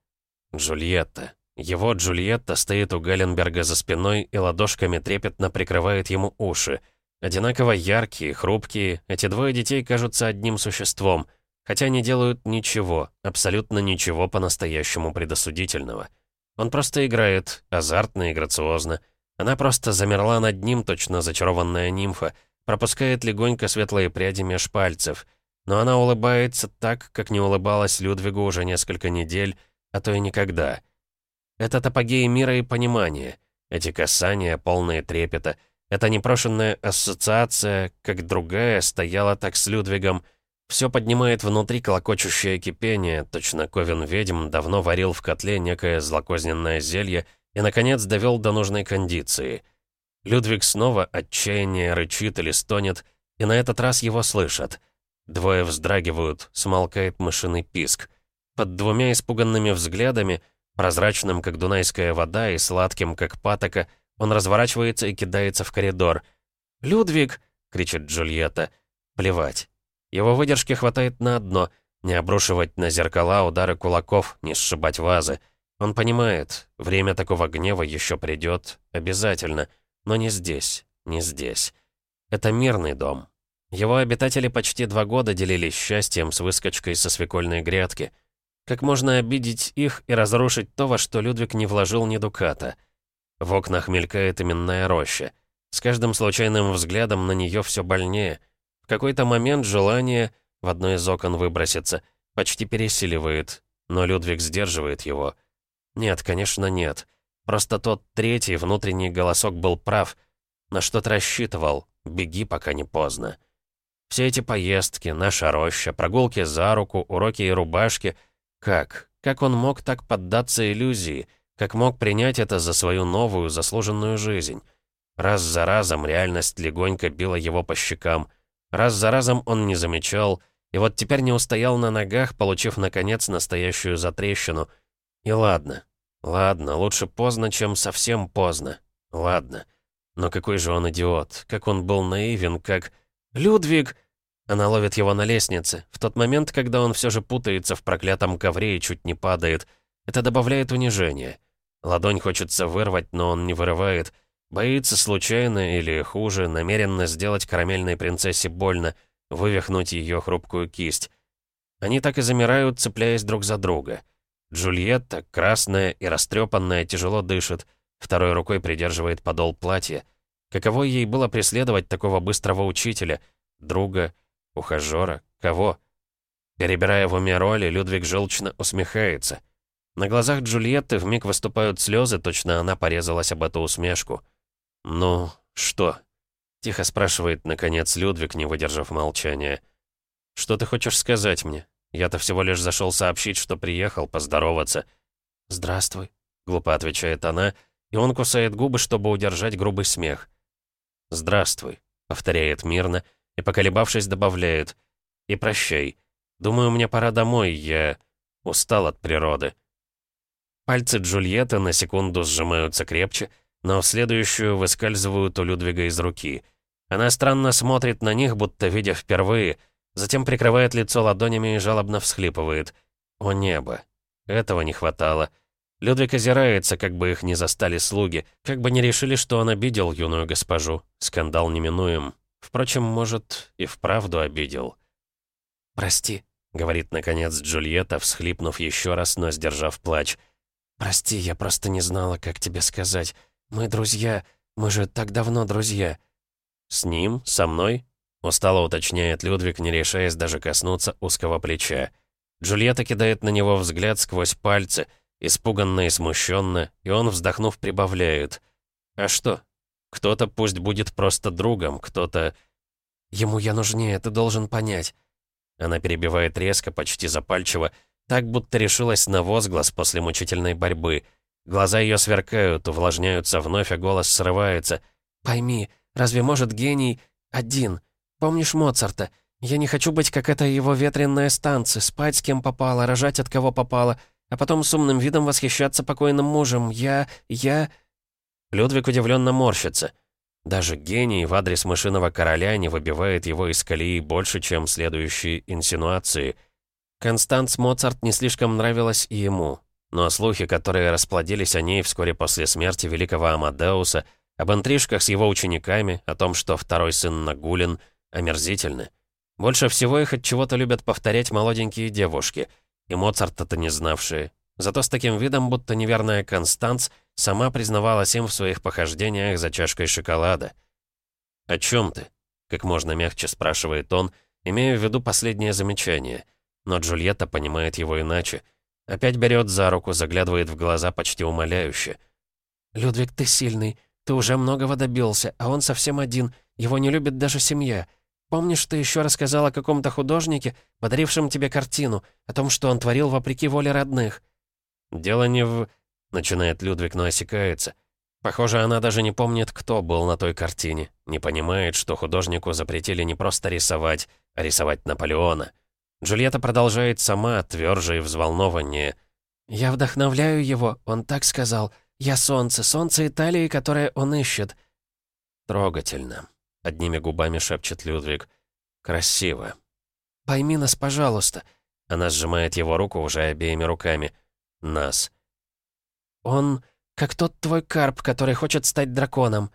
Джульетта. Его Джульетта стоит у Галенберга за спиной и ладошками трепетно прикрывает ему уши. Одинаково яркие, хрупкие, эти двое детей кажутся одним существом, хотя не делают ничего, абсолютно ничего по-настоящему предосудительного. Он просто играет, азартно и грациозно. Она просто замерла над ним, точно зачарованная нимфа, пропускает легонько светлые пряди меж пальцев. Но она улыбается так, как не улыбалась Людвигу уже несколько недель, а то и никогда. Это апогей мира и понимания. Эти касания, полные трепета. Эта непрошенная ассоциация, как другая, стояла так с Людвигом. Все поднимает внутри колокочущее кипение, точно Ковен ведьм давно варил в котле некое злокозненное зелье и, наконец, довел до нужной кондиции — Людвиг снова отчаяние рычит или стонет, и на этот раз его слышат. Двое вздрагивают, смолкает мышиный писк. Под двумя испуганными взглядами, прозрачным, как дунайская вода, и сладким, как патока, он разворачивается и кидается в коридор. «Людвиг!» — кричит Джульетта. «Плевать. Его выдержки хватает на одно — не обрушивать на зеркала удары кулаков, не сшибать вазы. Он понимает, время такого гнева еще придет, обязательно — Но не здесь, не здесь. Это мирный дом. Его обитатели почти два года делились счастьем с выскочкой со свекольной грядки. Как можно обидеть их и разрушить то, во что Людвиг не вложил ни дуката? В окнах мелькает именная роща. С каждым случайным взглядом на нее все больнее. В какой-то момент желание в одно из окон выброситься почти пересиливает, но Людвиг сдерживает его. Нет, конечно, нет. Просто тот третий внутренний голосок был прав. На что-то рассчитывал. Беги, пока не поздно. Все эти поездки, наша роща, прогулки за руку, уроки и рубашки. Как? Как он мог так поддаться иллюзии? Как мог принять это за свою новую, заслуженную жизнь? Раз за разом реальность легонько била его по щекам. Раз за разом он не замечал, и вот теперь не устоял на ногах, получив, наконец, настоящую затрещину. И ладно, ладно, лучше поздно, чем совсем поздно. Ладно. Но какой же он идиот, как он был наивен, как... «Людвиг!» Она ловит его на лестнице, в тот момент, когда он все же путается в проклятом ковре и чуть не падает. Это добавляет унижения. Ладонь хочется вырвать, но он не вырывает. Боится случайно или, хуже, намеренно сделать карамельной принцессе больно, вывихнуть ее хрупкую кисть. Они так и замирают, цепляясь друг за друга. Джульетта, красная и растрепанная, тяжело дышит, второй рукой придерживает подол платья. Каково ей было преследовать такого быстрого учителя, друга, ухажера, кого? Перебирая в уме роли, Людвиг желчно усмехается. На глазах Джульетты вмиг выступают слезы, точно она порезалась об эту усмешку. «Ну, что?» — тихо спрашивает, наконец, Людвиг, не выдержав молчания. «Что ты хочешь сказать мне? Я-то всего лишь зашел сообщить, что приехал, поздороваться». «Здравствуй», — глупо отвечает она, и он кусает губы, чтобы удержать грубый смех. «Здравствуй», — повторяет мирно, и, поколебавшись, добавляет. «И прощай. Думаю, мне пора домой, я устал от природы». Пальцы Джульетты на секунду сжимаются крепче, но в следующую выскальзывают у Людвига из руки. Она странно смотрит на них, будто видя впервые, затем прикрывает лицо ладонями и жалобно всхлипывает. «О небо! Этого не хватало!» Людвиг озирается, как бы их не застали слуги, как бы не решили, что он обидел юную госпожу. Скандал неминуем. Впрочем, может, и вправду обидел. «Прости», — говорит, наконец, Джульетта, всхлипнув еще раз, но сдержав плач. «Прости, я просто не знала, как тебе сказать. «Мы друзья. Мы же так давно друзья». «С ним? Со мной?» Устало уточняет Людвиг, не решаясь даже коснуться узкого плеча. Джульетта кидает на него взгляд сквозь пальцы, испуганно и смущенно, и он, вздохнув, прибавляет. «А что? Кто-то пусть будет просто другом, кто-то...» «Ему я нужнее, ты должен понять». Она перебивает резко, почти запальчиво, так будто решилась на возглас после мучительной борьбы — Глаза ее сверкают, увлажняются вновь, а голос срывается. «Пойми, разве может гений один? Помнишь Моцарта? Я не хочу быть как эта его ветренная станция, спать с кем попало, рожать от кого попало, а потом с умным видом восхищаться покойным мужем. Я... я...» Людвиг удивленно морщится. Даже гений в адрес мышиного короля не выбивает его из колеи больше, чем следующие инсинуации. Констанц Моцарт не слишком нравилась и ему. Но слухи, которые расплодились о ней вскоре после смерти великого Амадеуса, об интрижках с его учениками, о том, что второй сын Нагулин, омерзительны. Больше всего их от чего-то любят повторять молоденькие девушки, и Моцарта-то не знавшие. Зато с таким видом, будто неверная Констанц сама признавалась им в своих похождениях за чашкой шоколада. «О чем ты?» — как можно мягче спрашивает он, имея в виду последнее замечание. Но Джульетта понимает его иначе — Опять берет за руку, заглядывает в глаза почти умоляюще. «Людвиг, ты сильный. Ты уже многого добился, а он совсем один. Его не любит даже семья. Помнишь, ты еще рассказал о каком-то художнике, подарившем тебе картину, о том, что он творил вопреки воле родных?» «Дело не в...» — начинает Людвиг, но осекается. Похоже, она даже не помнит, кто был на той картине. Не понимает, что художнику запретили не просто рисовать, а рисовать Наполеона. Джульетта продолжает сама, тверже и взволнованнее. «Я вдохновляю его, он так сказал. Я солнце, солнце Италии, которое он ищет». «Трогательно», — одними губами шепчет Людвиг. «Красиво». «Пойми нас, пожалуйста». Она сжимает его руку уже обеими руками. «Нас». «Он как тот твой карп, который хочет стать драконом».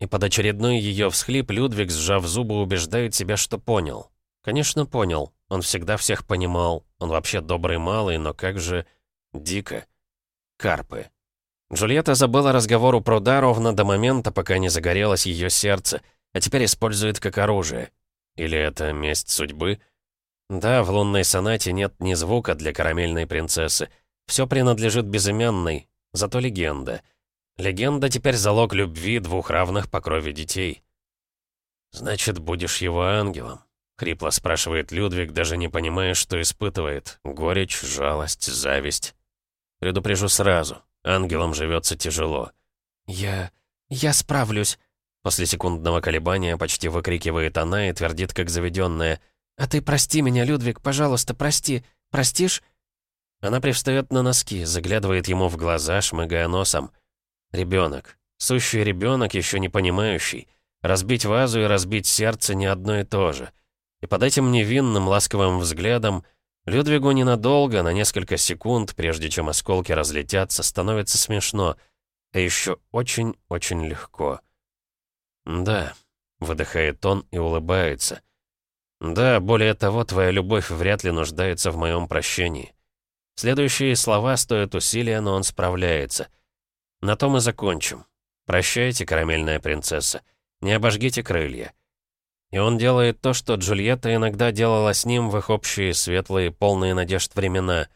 И под очередной ее всхлип Людвиг, сжав зубы, убеждает себя, что понял. Конечно, понял. Он всегда всех понимал. Он вообще добрый малый, но как же... Дико. Карпы. Джульетта забыла разговор у пруда ровно до момента, пока не загорелось ее сердце, а теперь использует как оружие. Или это месть судьбы? Да, в лунной сонате нет ни звука для карамельной принцессы. Все принадлежит безымянной, зато легенда. Легенда теперь залог любви двух равных по крови детей. «Значит, будешь его ангелом?» — хрипло спрашивает Людвиг, даже не понимая, что испытывает. Горечь, жалость, зависть. Предупрежу сразу. Ангелам живется тяжело. «Я... я справлюсь», После секундного колебания почти выкрикивает она и твердит, как заведенная. «А ты прости меня, Людвиг, пожалуйста, прости. Простишь?» Она привстает на носки, заглядывает ему в глаза, шмыгая носом. Ребенок. Сущий ребенок, еще не понимающий. Разбить вазу и разбить сердце не одно и то же. И под этим невинным, ласковым взглядом Людвигу ненадолго, на несколько секунд, прежде чем осколки разлетятся, становится смешно, а еще очень-очень легко. «Да», — выдыхает он и улыбается. «Да, более того, твоя любовь вряд ли нуждается в моем прощении». Следующие слова стоят усилия, но он справляется. На том и закончим. Прощайте, карамельная принцесса. Не обожгите крылья. И он делает то, что Джульетта иногда делала с ним в их общие светлые, полные надежд времена.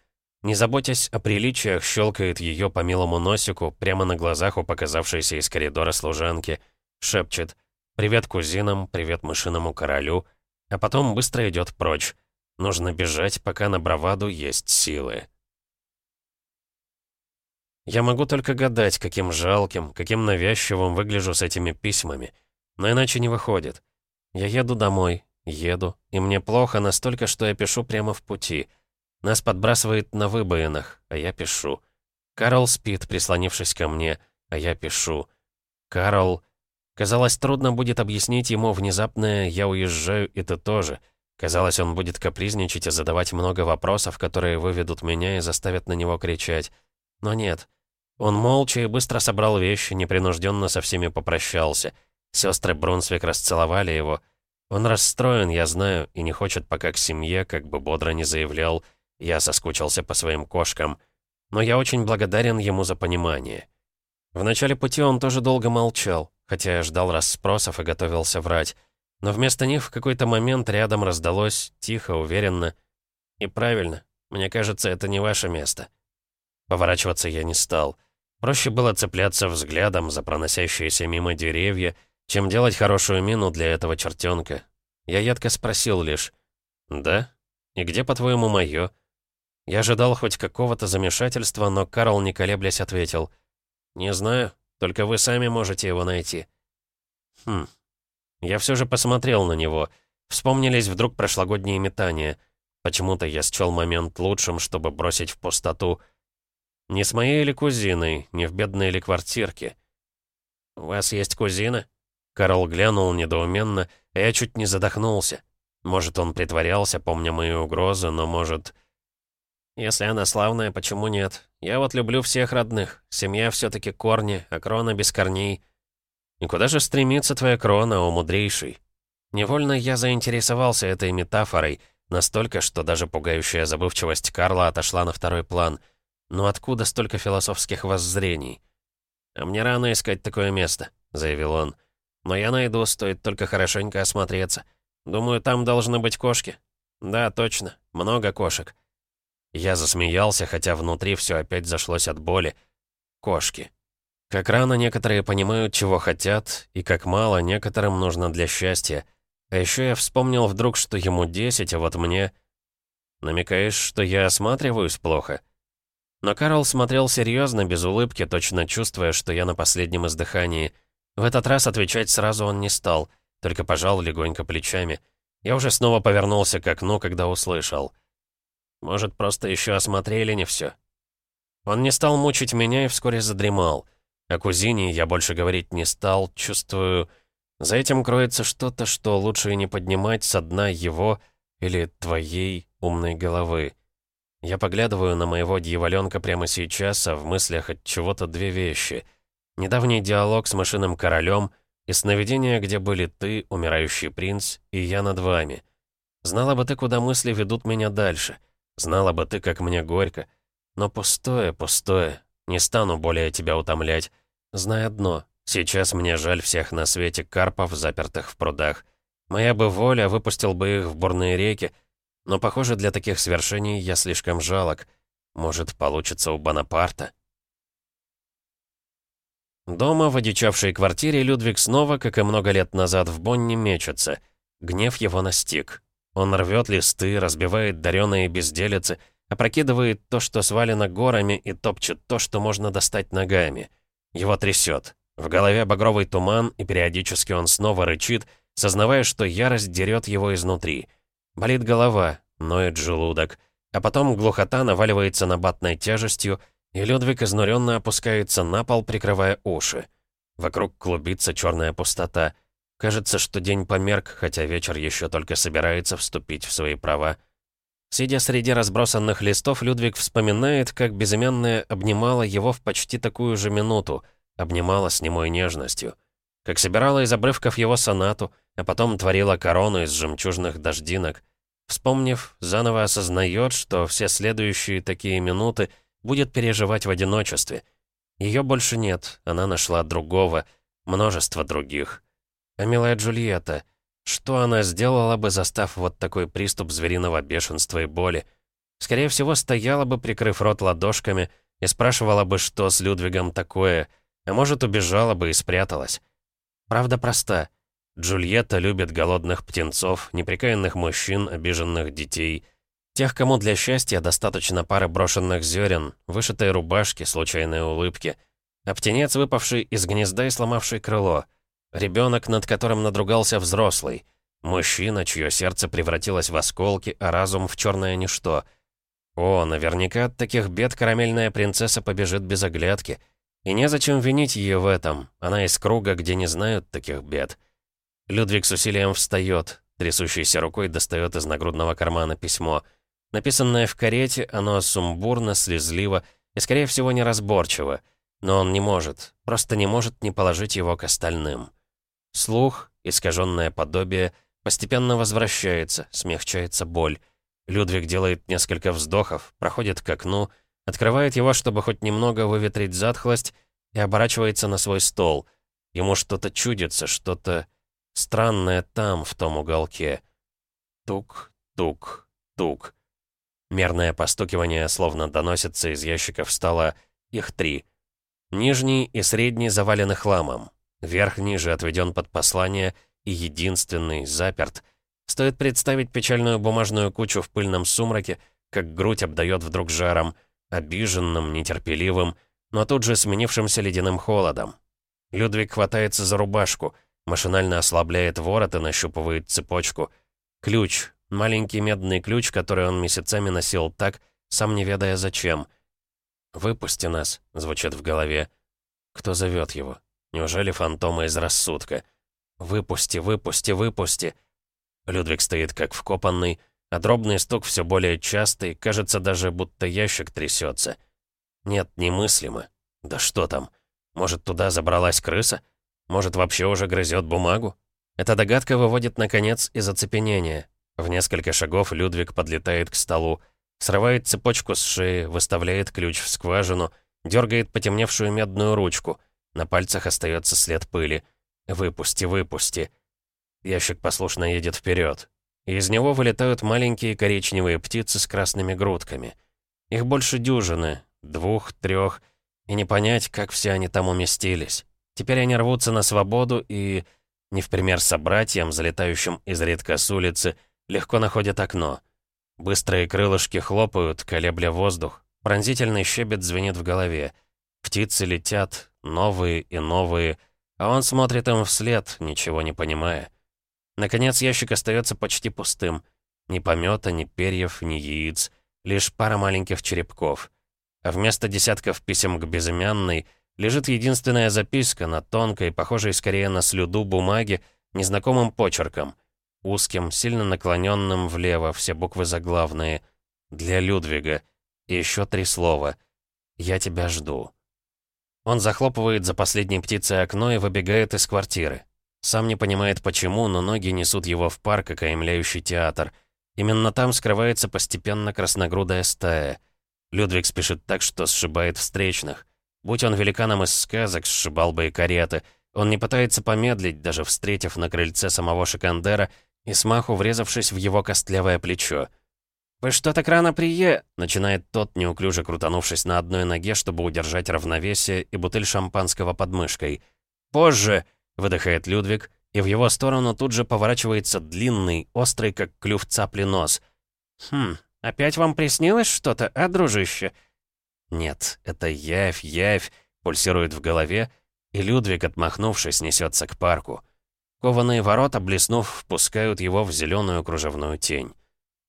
Не заботясь о приличиях, щелкает ее по милому носику прямо на глазах у показавшейся из коридора служанки — Шепчет «Привет кузинам, привет мышиному королю», а потом быстро идет прочь. Нужно бежать, пока на браваду есть силы. Я могу только гадать, каким жалким, каким навязчивым выгляжу с этими письмами. Но иначе не выходит. Я еду домой, еду, и мне плохо настолько, что я пишу прямо в пути. Нас подбрасывает на выбоинах, а я пишу. Карл спит, прислонившись ко мне, а я пишу. Карл... Казалось, трудно будет объяснить ему внезапное «я уезжаю, и ты тоже». Казалось, он будет капризничать и задавать много вопросов, которые выведут меня и заставят на него кричать. Но нет. Он молча и быстро собрал вещи, непринужденно со всеми попрощался. Сестры Брунсвик расцеловали его. Он расстроен, я знаю, и не хочет пока к семье, как бы бодро не заявлял. Я соскучился по своим кошкам. Но я очень благодарен ему за понимание. В начале пути он тоже долго молчал хотя я ждал расспросов и готовился врать. Но вместо них в какой-то момент рядом раздалось, тихо, уверенно. И правильно, мне кажется, это не ваше место. Поворачиваться я не стал. Проще было цепляться взглядом за проносящиеся мимо деревья, чем делать хорошую мину для этого чертенка. Я едко спросил лишь, «Да? И где, по-твоему, моё?» Я ожидал хоть какого-то замешательства, но Карл, не колеблясь, ответил, «Не знаю, только вы сами можете его найти». Хм. Я все же посмотрел на него. Вспомнились вдруг прошлогодние метания. Почему-то я счел момент лучшим, чтобы бросить в пустоту. Не с моей или кузиной, не в бедной или квартирке. «У вас есть кузина?» Карл глянул недоуменно, а я чуть не задохнулся. Может, он притворялся, помня мои угрозы, но может... Если она славная, почему нет? Я вот люблю всех родных. Семья все таки корни, а крона без корней. И куда же стремится твоя крона, о мудрейший? Невольно я заинтересовался этой метафорой, настолько, что даже пугающая забывчивость Карла отошла на второй план. Но откуда столько философских воззрений? «А мне рано искать такое место», — заявил он. «Но я найду, стоит только хорошенько осмотреться. Думаю, там должны быть кошки». «Да, точно, много кошек». Я засмеялся, хотя внутри все опять зашлось от боли. Кошки. Как рано некоторые понимают, чего хотят, и как мало некоторым нужно для счастья. А еще я вспомнил вдруг, что ему 10, а вот мне... Намекаешь, что я осматриваюсь плохо? Но Карл смотрел серьезно, без улыбки, точно чувствуя, что я на последнем издыхании. В этот раз отвечать сразу он не стал, только пожал легонько плечами. Я уже снова повернулся к окну, когда услышал — может, просто еще осмотрели не все. Он не стал мучить меня и вскоре задремал. О кузине я больше говорить не стал, чувствую... За этим кроется что-то, что лучше и не поднимать со дна его или твоей умной головы. Я поглядываю на моего дьяволенка прямо сейчас, а в мыслях от чего-то две вещи. Недавний диалог с мышиным королем и сновидения, где были ты, умирающий принц, и я над вами. Знала бы ты, куда мысли ведут меня дальше. Знала бы ты, как мне горько. Но пустое, пустое. Не стану более тебя утомлять. Знай одно. Сейчас мне жаль всех на свете карпов, запертых в прудах. Моя бы воля, выпустил бы их в бурные реки. Но, похоже, для таких свершений я слишком жалок. Может, получится у Бонапарта? Дома, в одичавшей квартире, Людвиг снова, как и много лет назад в Бонне, мечется. Гнев его настиг. Он рвет листы, разбивает дареные безделицы, опрокидывает то, что свалено горами, и топчет то, что можно достать ногами. Его трясет. В голове багровый туман, и периодически он снова рычит, сознавая, что ярость дерет его изнутри. Болит голова, ноет желудок, а потом глухота наваливается на батной тяжестью, и Людвиг изнуренно опускается на пол, прикрывая уши. Вокруг клубится черная пустота. Кажется, что день померк, хотя вечер еще только собирается вступить в свои права. Сидя среди разбросанных листов, Людвиг вспоминает, как безымянная обнимала его в почти такую же минуту, обнимала с немой нежностью. Как собирала из обрывков его сонату, а потом творила корону из жемчужных дождинок. Вспомнив, заново осознает, что все следующие такие минуты — будет переживать в одиночестве. Ее больше нет, она нашла другого, множество других. А милая Джульетта, что она сделала бы, застав вот такой приступ звериного бешенства и боли? Скорее всего, стояла бы, прикрыв рот ладошками, и спрашивала бы, что с Людвигом такое, а может, убежала бы и спряталась. Правда проста. Джульетта любит голодных птенцов, неприкаянных мужчин, обиженных детей — Тех, кому для счастья достаточно пары брошенных зерен, вышитой рубашки, случайной улыбки. А птенец, выпавший из гнезда и сломавший крыло. Ребенок, над которым надругался взрослый. Мужчина, чье сердце превратилось в осколки, а разум в черное ничто. О, наверняка от таких бед карамельная принцесса побежит без оглядки. И незачем винить ее в этом. Она из круга, где не знают таких бед. Людвиг с усилием встает, трясущейся рукой достает из нагрудного кармана письмо — Написанное в карете, оно сумбурно, слезливо и, скорее всего, неразборчиво. Но он не может, просто не может не положить его к остальным. Слух, искаженное подобие, постепенно возвращается, смягчается боль. Людвиг делает несколько вздохов, проходит к окну, открывает его, чтобы хоть немного выветрить затхлость, и оборачивается на свой стол. Ему что-то чудится, что-то странное там, в том уголке. Тук, тук, тук. Мерное постукивание словно доносится из ящиков стола. Их три. Нижний и средний завалены хламом. Верхний же отведен под послание и единственный заперт. Стоит представить печальную бумажную кучу в пыльном сумраке, как грудь обдает вдруг жаром, обиженным, нетерпеливым, но тут же сменившимся ледяным холодом. Людвиг хватается за рубашку, машинально ослабляет ворот и нащупывает цепочку. Ключ, Маленький медный ключ, который он месяцами носил так, сам не ведая зачем. «Выпусти нас», — звучит в голове. Кто зовет его? Неужели фантомы из рассудка? «Выпусти, выпусти, выпусти!» Людвиг стоит как вкопанный, а дробный стук все более частый, кажется даже, будто ящик трясется. Нет, немыслимо. Да что там? Может, туда забралась крыса? Может, вообще уже грызет бумагу? Эта догадка выводит, наконец, из оцепенения. В несколько шагов Людвиг подлетает к столу, срывает цепочку с шеи, выставляет ключ в скважину, дергает потемневшую медную ручку. На пальцах остается след пыли. «Выпусти, выпусти!» Ящик послушно едет вперед. Из него вылетают маленькие коричневые птицы с красными грудками. Их больше дюжины, двух, трех, и не понять, как все они там уместились. Теперь они рвутся на свободу и, не в пример собратьям, залетающим изредка с улицы, Легко находят окно. Быстрые крылышки хлопают, колебля воздух. Пронзительный щебет звенит в голове. Птицы летят, новые и новые, а он смотрит им вслед, ничего не понимая. Наконец ящик остается почти пустым. Ни помета, ни перьев, ни яиц. Лишь пара маленьких черепков. А вместо десятков писем к безымянной лежит единственная записка на тонкой, похожей скорее на слюду бумаге, незнакомым почерком — узким, сильно наклоненным влево, все буквы заглавные. Для Людвига. И еще три слова. «Я тебя жду». Он захлопывает за последней птицей окно и выбегает из квартиры. Сам не понимает почему, но ноги несут его в парк, окаймляющий театр. Именно там скрывается постепенно красногрудая стая. Людвиг спешит так, что сшибает встречных. Будь он великаном из сказок, сшибал бы и кареты. Он не пытается помедлить, даже встретив на крыльце самого Шикандера и смаху врезавшись в его костлявое плечо. «Вы что так рано прие...» — начинает тот, неуклюже крутанувшись на одной ноге, чтобы удержать равновесие и бутыль шампанского под мышкой. «Позже!» — выдыхает Людвиг, и в его сторону тут же поворачивается длинный, острый, как клюв цапли нос. «Хм, опять вам приснилось что-то, а, дружище?» Нет, это явь, явь, пульсирует в голове, и Людвиг, отмахнувшись, несется к парку. Кованые ворота, блеснув, впускают его в зеленую кружевную тень.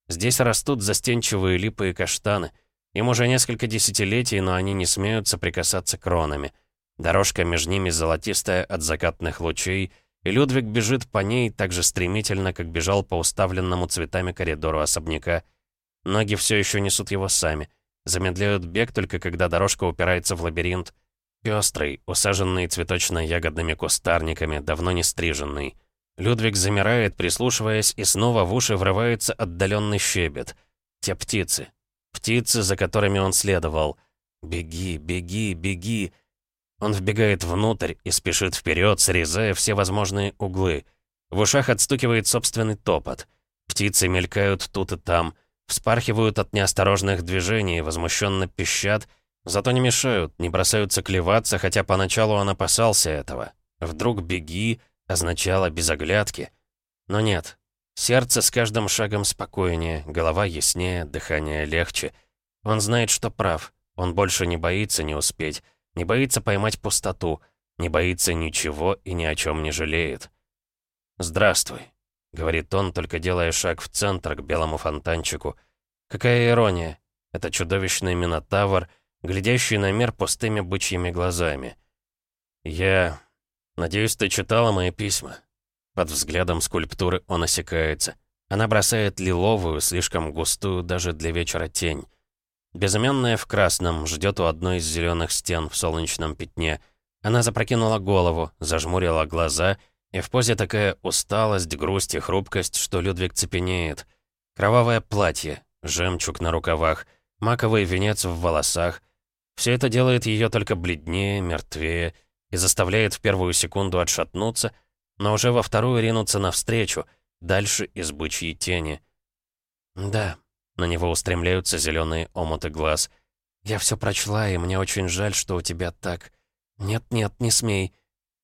Здесь растут застенчивые липы и каштаны. Им уже несколько десятилетий, но они не смеют соприкасаться кронами. Дорожка между ними золотистая от закатных лучей, и Людвиг бежит по ней так же стремительно, как бежал по уставленному цветами коридору особняка. Ноги все еще несут его сами. Замедляют бег только когда дорожка упирается в лабиринт. Пестрый, усаженный цветочно-ягодными кустарниками, давно не стриженный. Людвиг замирает, прислушиваясь, и снова в уши врывается отдаленный щебет. Те птицы. Птицы, за которыми он следовал. «Беги, беги, беги!» Он вбегает внутрь и спешит вперед, срезая все возможные углы. В ушах отстукивает собственный топот. Птицы мелькают тут и там, вспархивают от неосторожных движений, возмущенно пищат, зато не мешают, не бросаются клеваться, хотя поначалу он опасался этого. Вдруг «беги», означало без оглядки. Но нет. Сердце с каждым шагом спокойнее, голова яснее, дыхание легче. Он знает, что прав. Он больше не боится не успеть, не боится поймать пустоту, не боится ничего и ни о чем не жалеет. «Здравствуй», — говорит он, только делая шаг в центр к белому фонтанчику. Какая ирония. Это чудовищный минотавр, глядящий на мир пустыми бычьими глазами. Я «Надеюсь, ты читала мои письма?» Под взглядом скульптуры он осекается. Она бросает лиловую, слишком густую даже для вечера тень. Безымянная в красном ждет у одной из зеленых стен в солнечном пятне. Она запрокинула голову, зажмурила глаза, и в позе такая усталость, грусть и хрупкость, что Людвиг цепенеет. Кровавое платье, жемчуг на рукавах, маковый венец в волосах. Все это делает ее только бледнее, мертвее, и заставляет в первую секунду отшатнуться, но уже во вторую ринуться навстречу, дальше из бычьей тени. «Да», — на него устремляются зеленые омуты глаз. «Я все прочла, и мне очень жаль, что у тебя так. Нет-нет, не смей».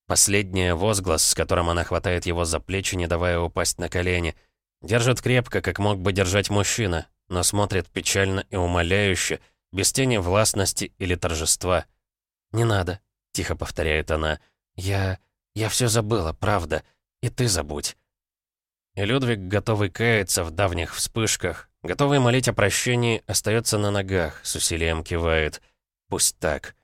Последний возглас, с которым она хватает его за плечи, не давая упасть на колени. Держит крепко, как мог бы держать мужчина, но смотрит печально и умоляюще, без тени властности или торжества. «Не надо, Тихо повторяет она. «Я... я все забыла, правда. И ты забудь». И Людвиг, готовый каяться в давних вспышках, готовый молить о прощении, остается на ногах, с усилием кивает. Пусть так.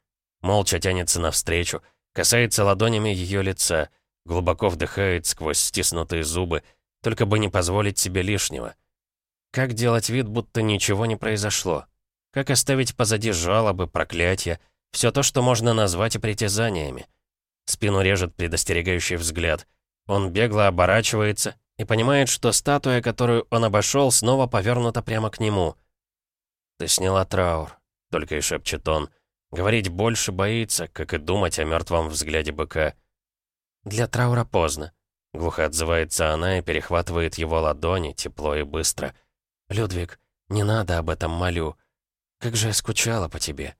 Молча тянется навстречу, касается ладонями ее лица, глубоко вдыхает сквозь стиснутые зубы, только бы не позволить себе лишнего. Как делать вид, будто ничего не произошло? Как оставить позади жалобы, проклятия, все то, что можно назвать притязаниями. Спину режет предостерегающий взгляд. Он бегло оборачивается и понимает, что статуя, которую он обошел, снова повернута прямо к нему. «Ты сняла траур», — только и шепчет он. Говорить больше боится, как и думать о мертвом взгляде быка. «Для траура поздно», — глухо отзывается она и перехватывает его ладони, тепло и быстро. «Людвиг, не надо об этом, молю. Как же я скучала по тебе».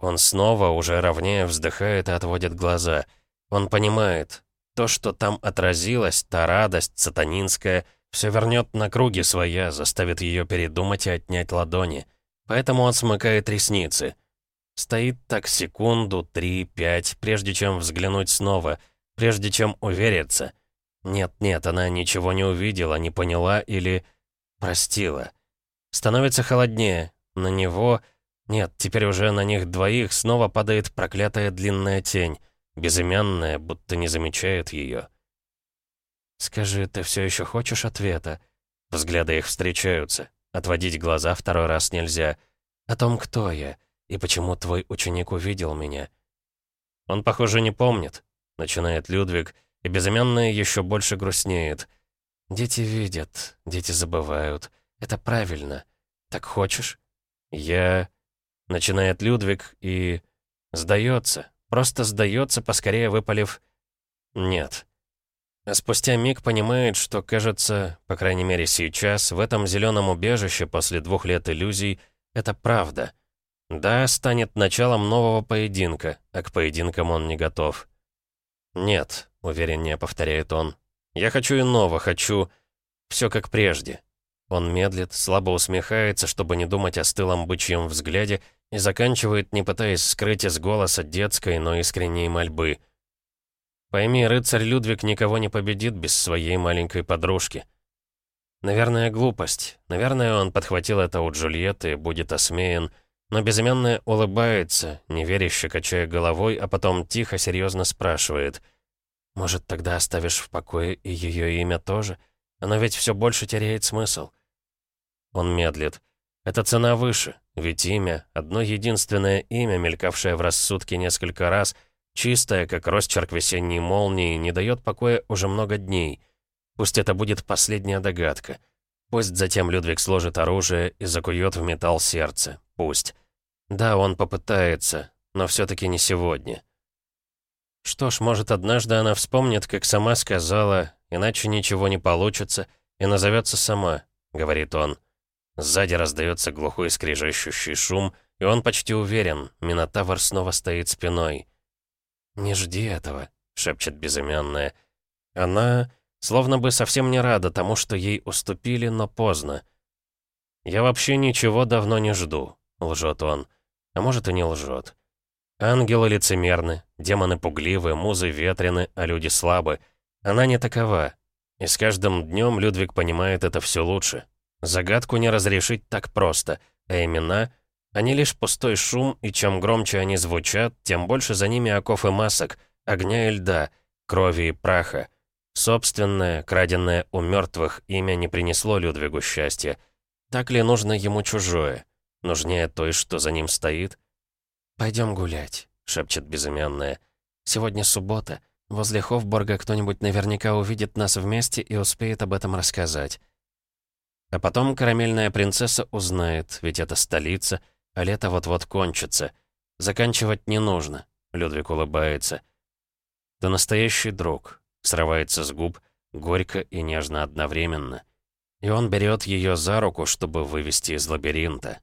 Он снова, уже ровнее, вздыхает и отводит глаза. Он понимает, то, что там отразилось, та радость сатанинская, все вернет на круги своя, заставит ее передумать и отнять ладони. Поэтому он смыкает ресницы. Стоит так секунду, три, пять, прежде чем взглянуть снова, прежде чем увериться. Нет-нет, она ничего не увидела, не поняла или... простила. Становится холоднее. На него нет, теперь уже на них двоих снова падает проклятая длинная тень, безымянная, будто не замечает ее. «Скажи, ты все еще хочешь ответа?» Взгляды их встречаются. Отводить глаза второй раз нельзя. «О том, кто я, и почему твой ученик увидел меня?» Он, похоже, не помнит. Начинает Людвиг, и безымянная еще больше грустнеет. «Дети видят, дети забывают. Это правильно. Так хочешь?» «Я...» — начинает Людвиг и... Сдается. Просто сдается, поскорее выпалив... «Нет». А спустя миг понимает, что, кажется, по крайней мере сейчас, в этом зеленом убежище после двух лет иллюзий, это правда. Да, станет началом нового поединка, а к поединкам он не готов. «Нет», — увереннее повторяет он, — «я хочу иного, хочу...» Все как прежде. Он медлит, слабо усмехается, чтобы не думать о стылом бычьем взгляде, и заканчивает, не пытаясь скрыть из голоса детской, но искренней мольбы. «Пойми, рыцарь Людвиг никого не победит без своей маленькой подружки». Наверное, глупость. Наверное, он подхватил это у Джульетты и будет осмеян. Но безымянная улыбается, неверяще качая головой, а потом тихо, серьезно спрашивает. «Может, тогда оставишь в покое и ее имя тоже? Оно ведь все больше теряет смысл». Он медлит. Это цена выше, ведь имя, одно единственное имя, мелькавшее в рассудке несколько раз, чистое, как росчерк весенней молнии, не дает покоя уже много дней. Пусть это будет последняя догадка. Пусть затем Людвиг сложит оружие и закует в металл сердце. Пусть. Да, он попытается, но все-таки не сегодня. Что ж, может, однажды она вспомнит, как сама сказала, иначе ничего не получится, и назовется сама, говорит он. Сзади раздается глухой скрежещущий шум, и он почти уверен, Минотавр снова стоит спиной. «Не жди этого», — шепчет безымянная. Она словно бы совсем не рада тому, что ей уступили, но поздно. «Я вообще ничего давно не жду», — лжет он. А может и не лжет. Ангелы лицемерны, демоны пугливы, музы ветрены, а люди слабы. Она не такова. И с каждым днем Людвиг понимает это все лучше. Загадку не разрешить так просто, а имена — они лишь пустой шум, и чем громче они звучат, тем больше за ними оков и масок, огня и льда, крови и праха. Собственное, краденное у мертвых, имя не принесло Людвигу счастья. Так ли нужно ему чужое? Нужнее той, что за ним стоит? «Пойдем гулять», — шепчет безымянная. «Сегодня суббота. Возле Хофборга кто-нибудь наверняка увидит нас вместе и успеет об этом рассказать. А потом карамельная принцесса узнает, ведь это столица, а лето вот-вот кончится. Заканчивать не нужно, Людвиг улыбается. Да настоящий друг, срывается с губ, горько и нежно одновременно. И он берет ее за руку, чтобы вывести из лабиринта.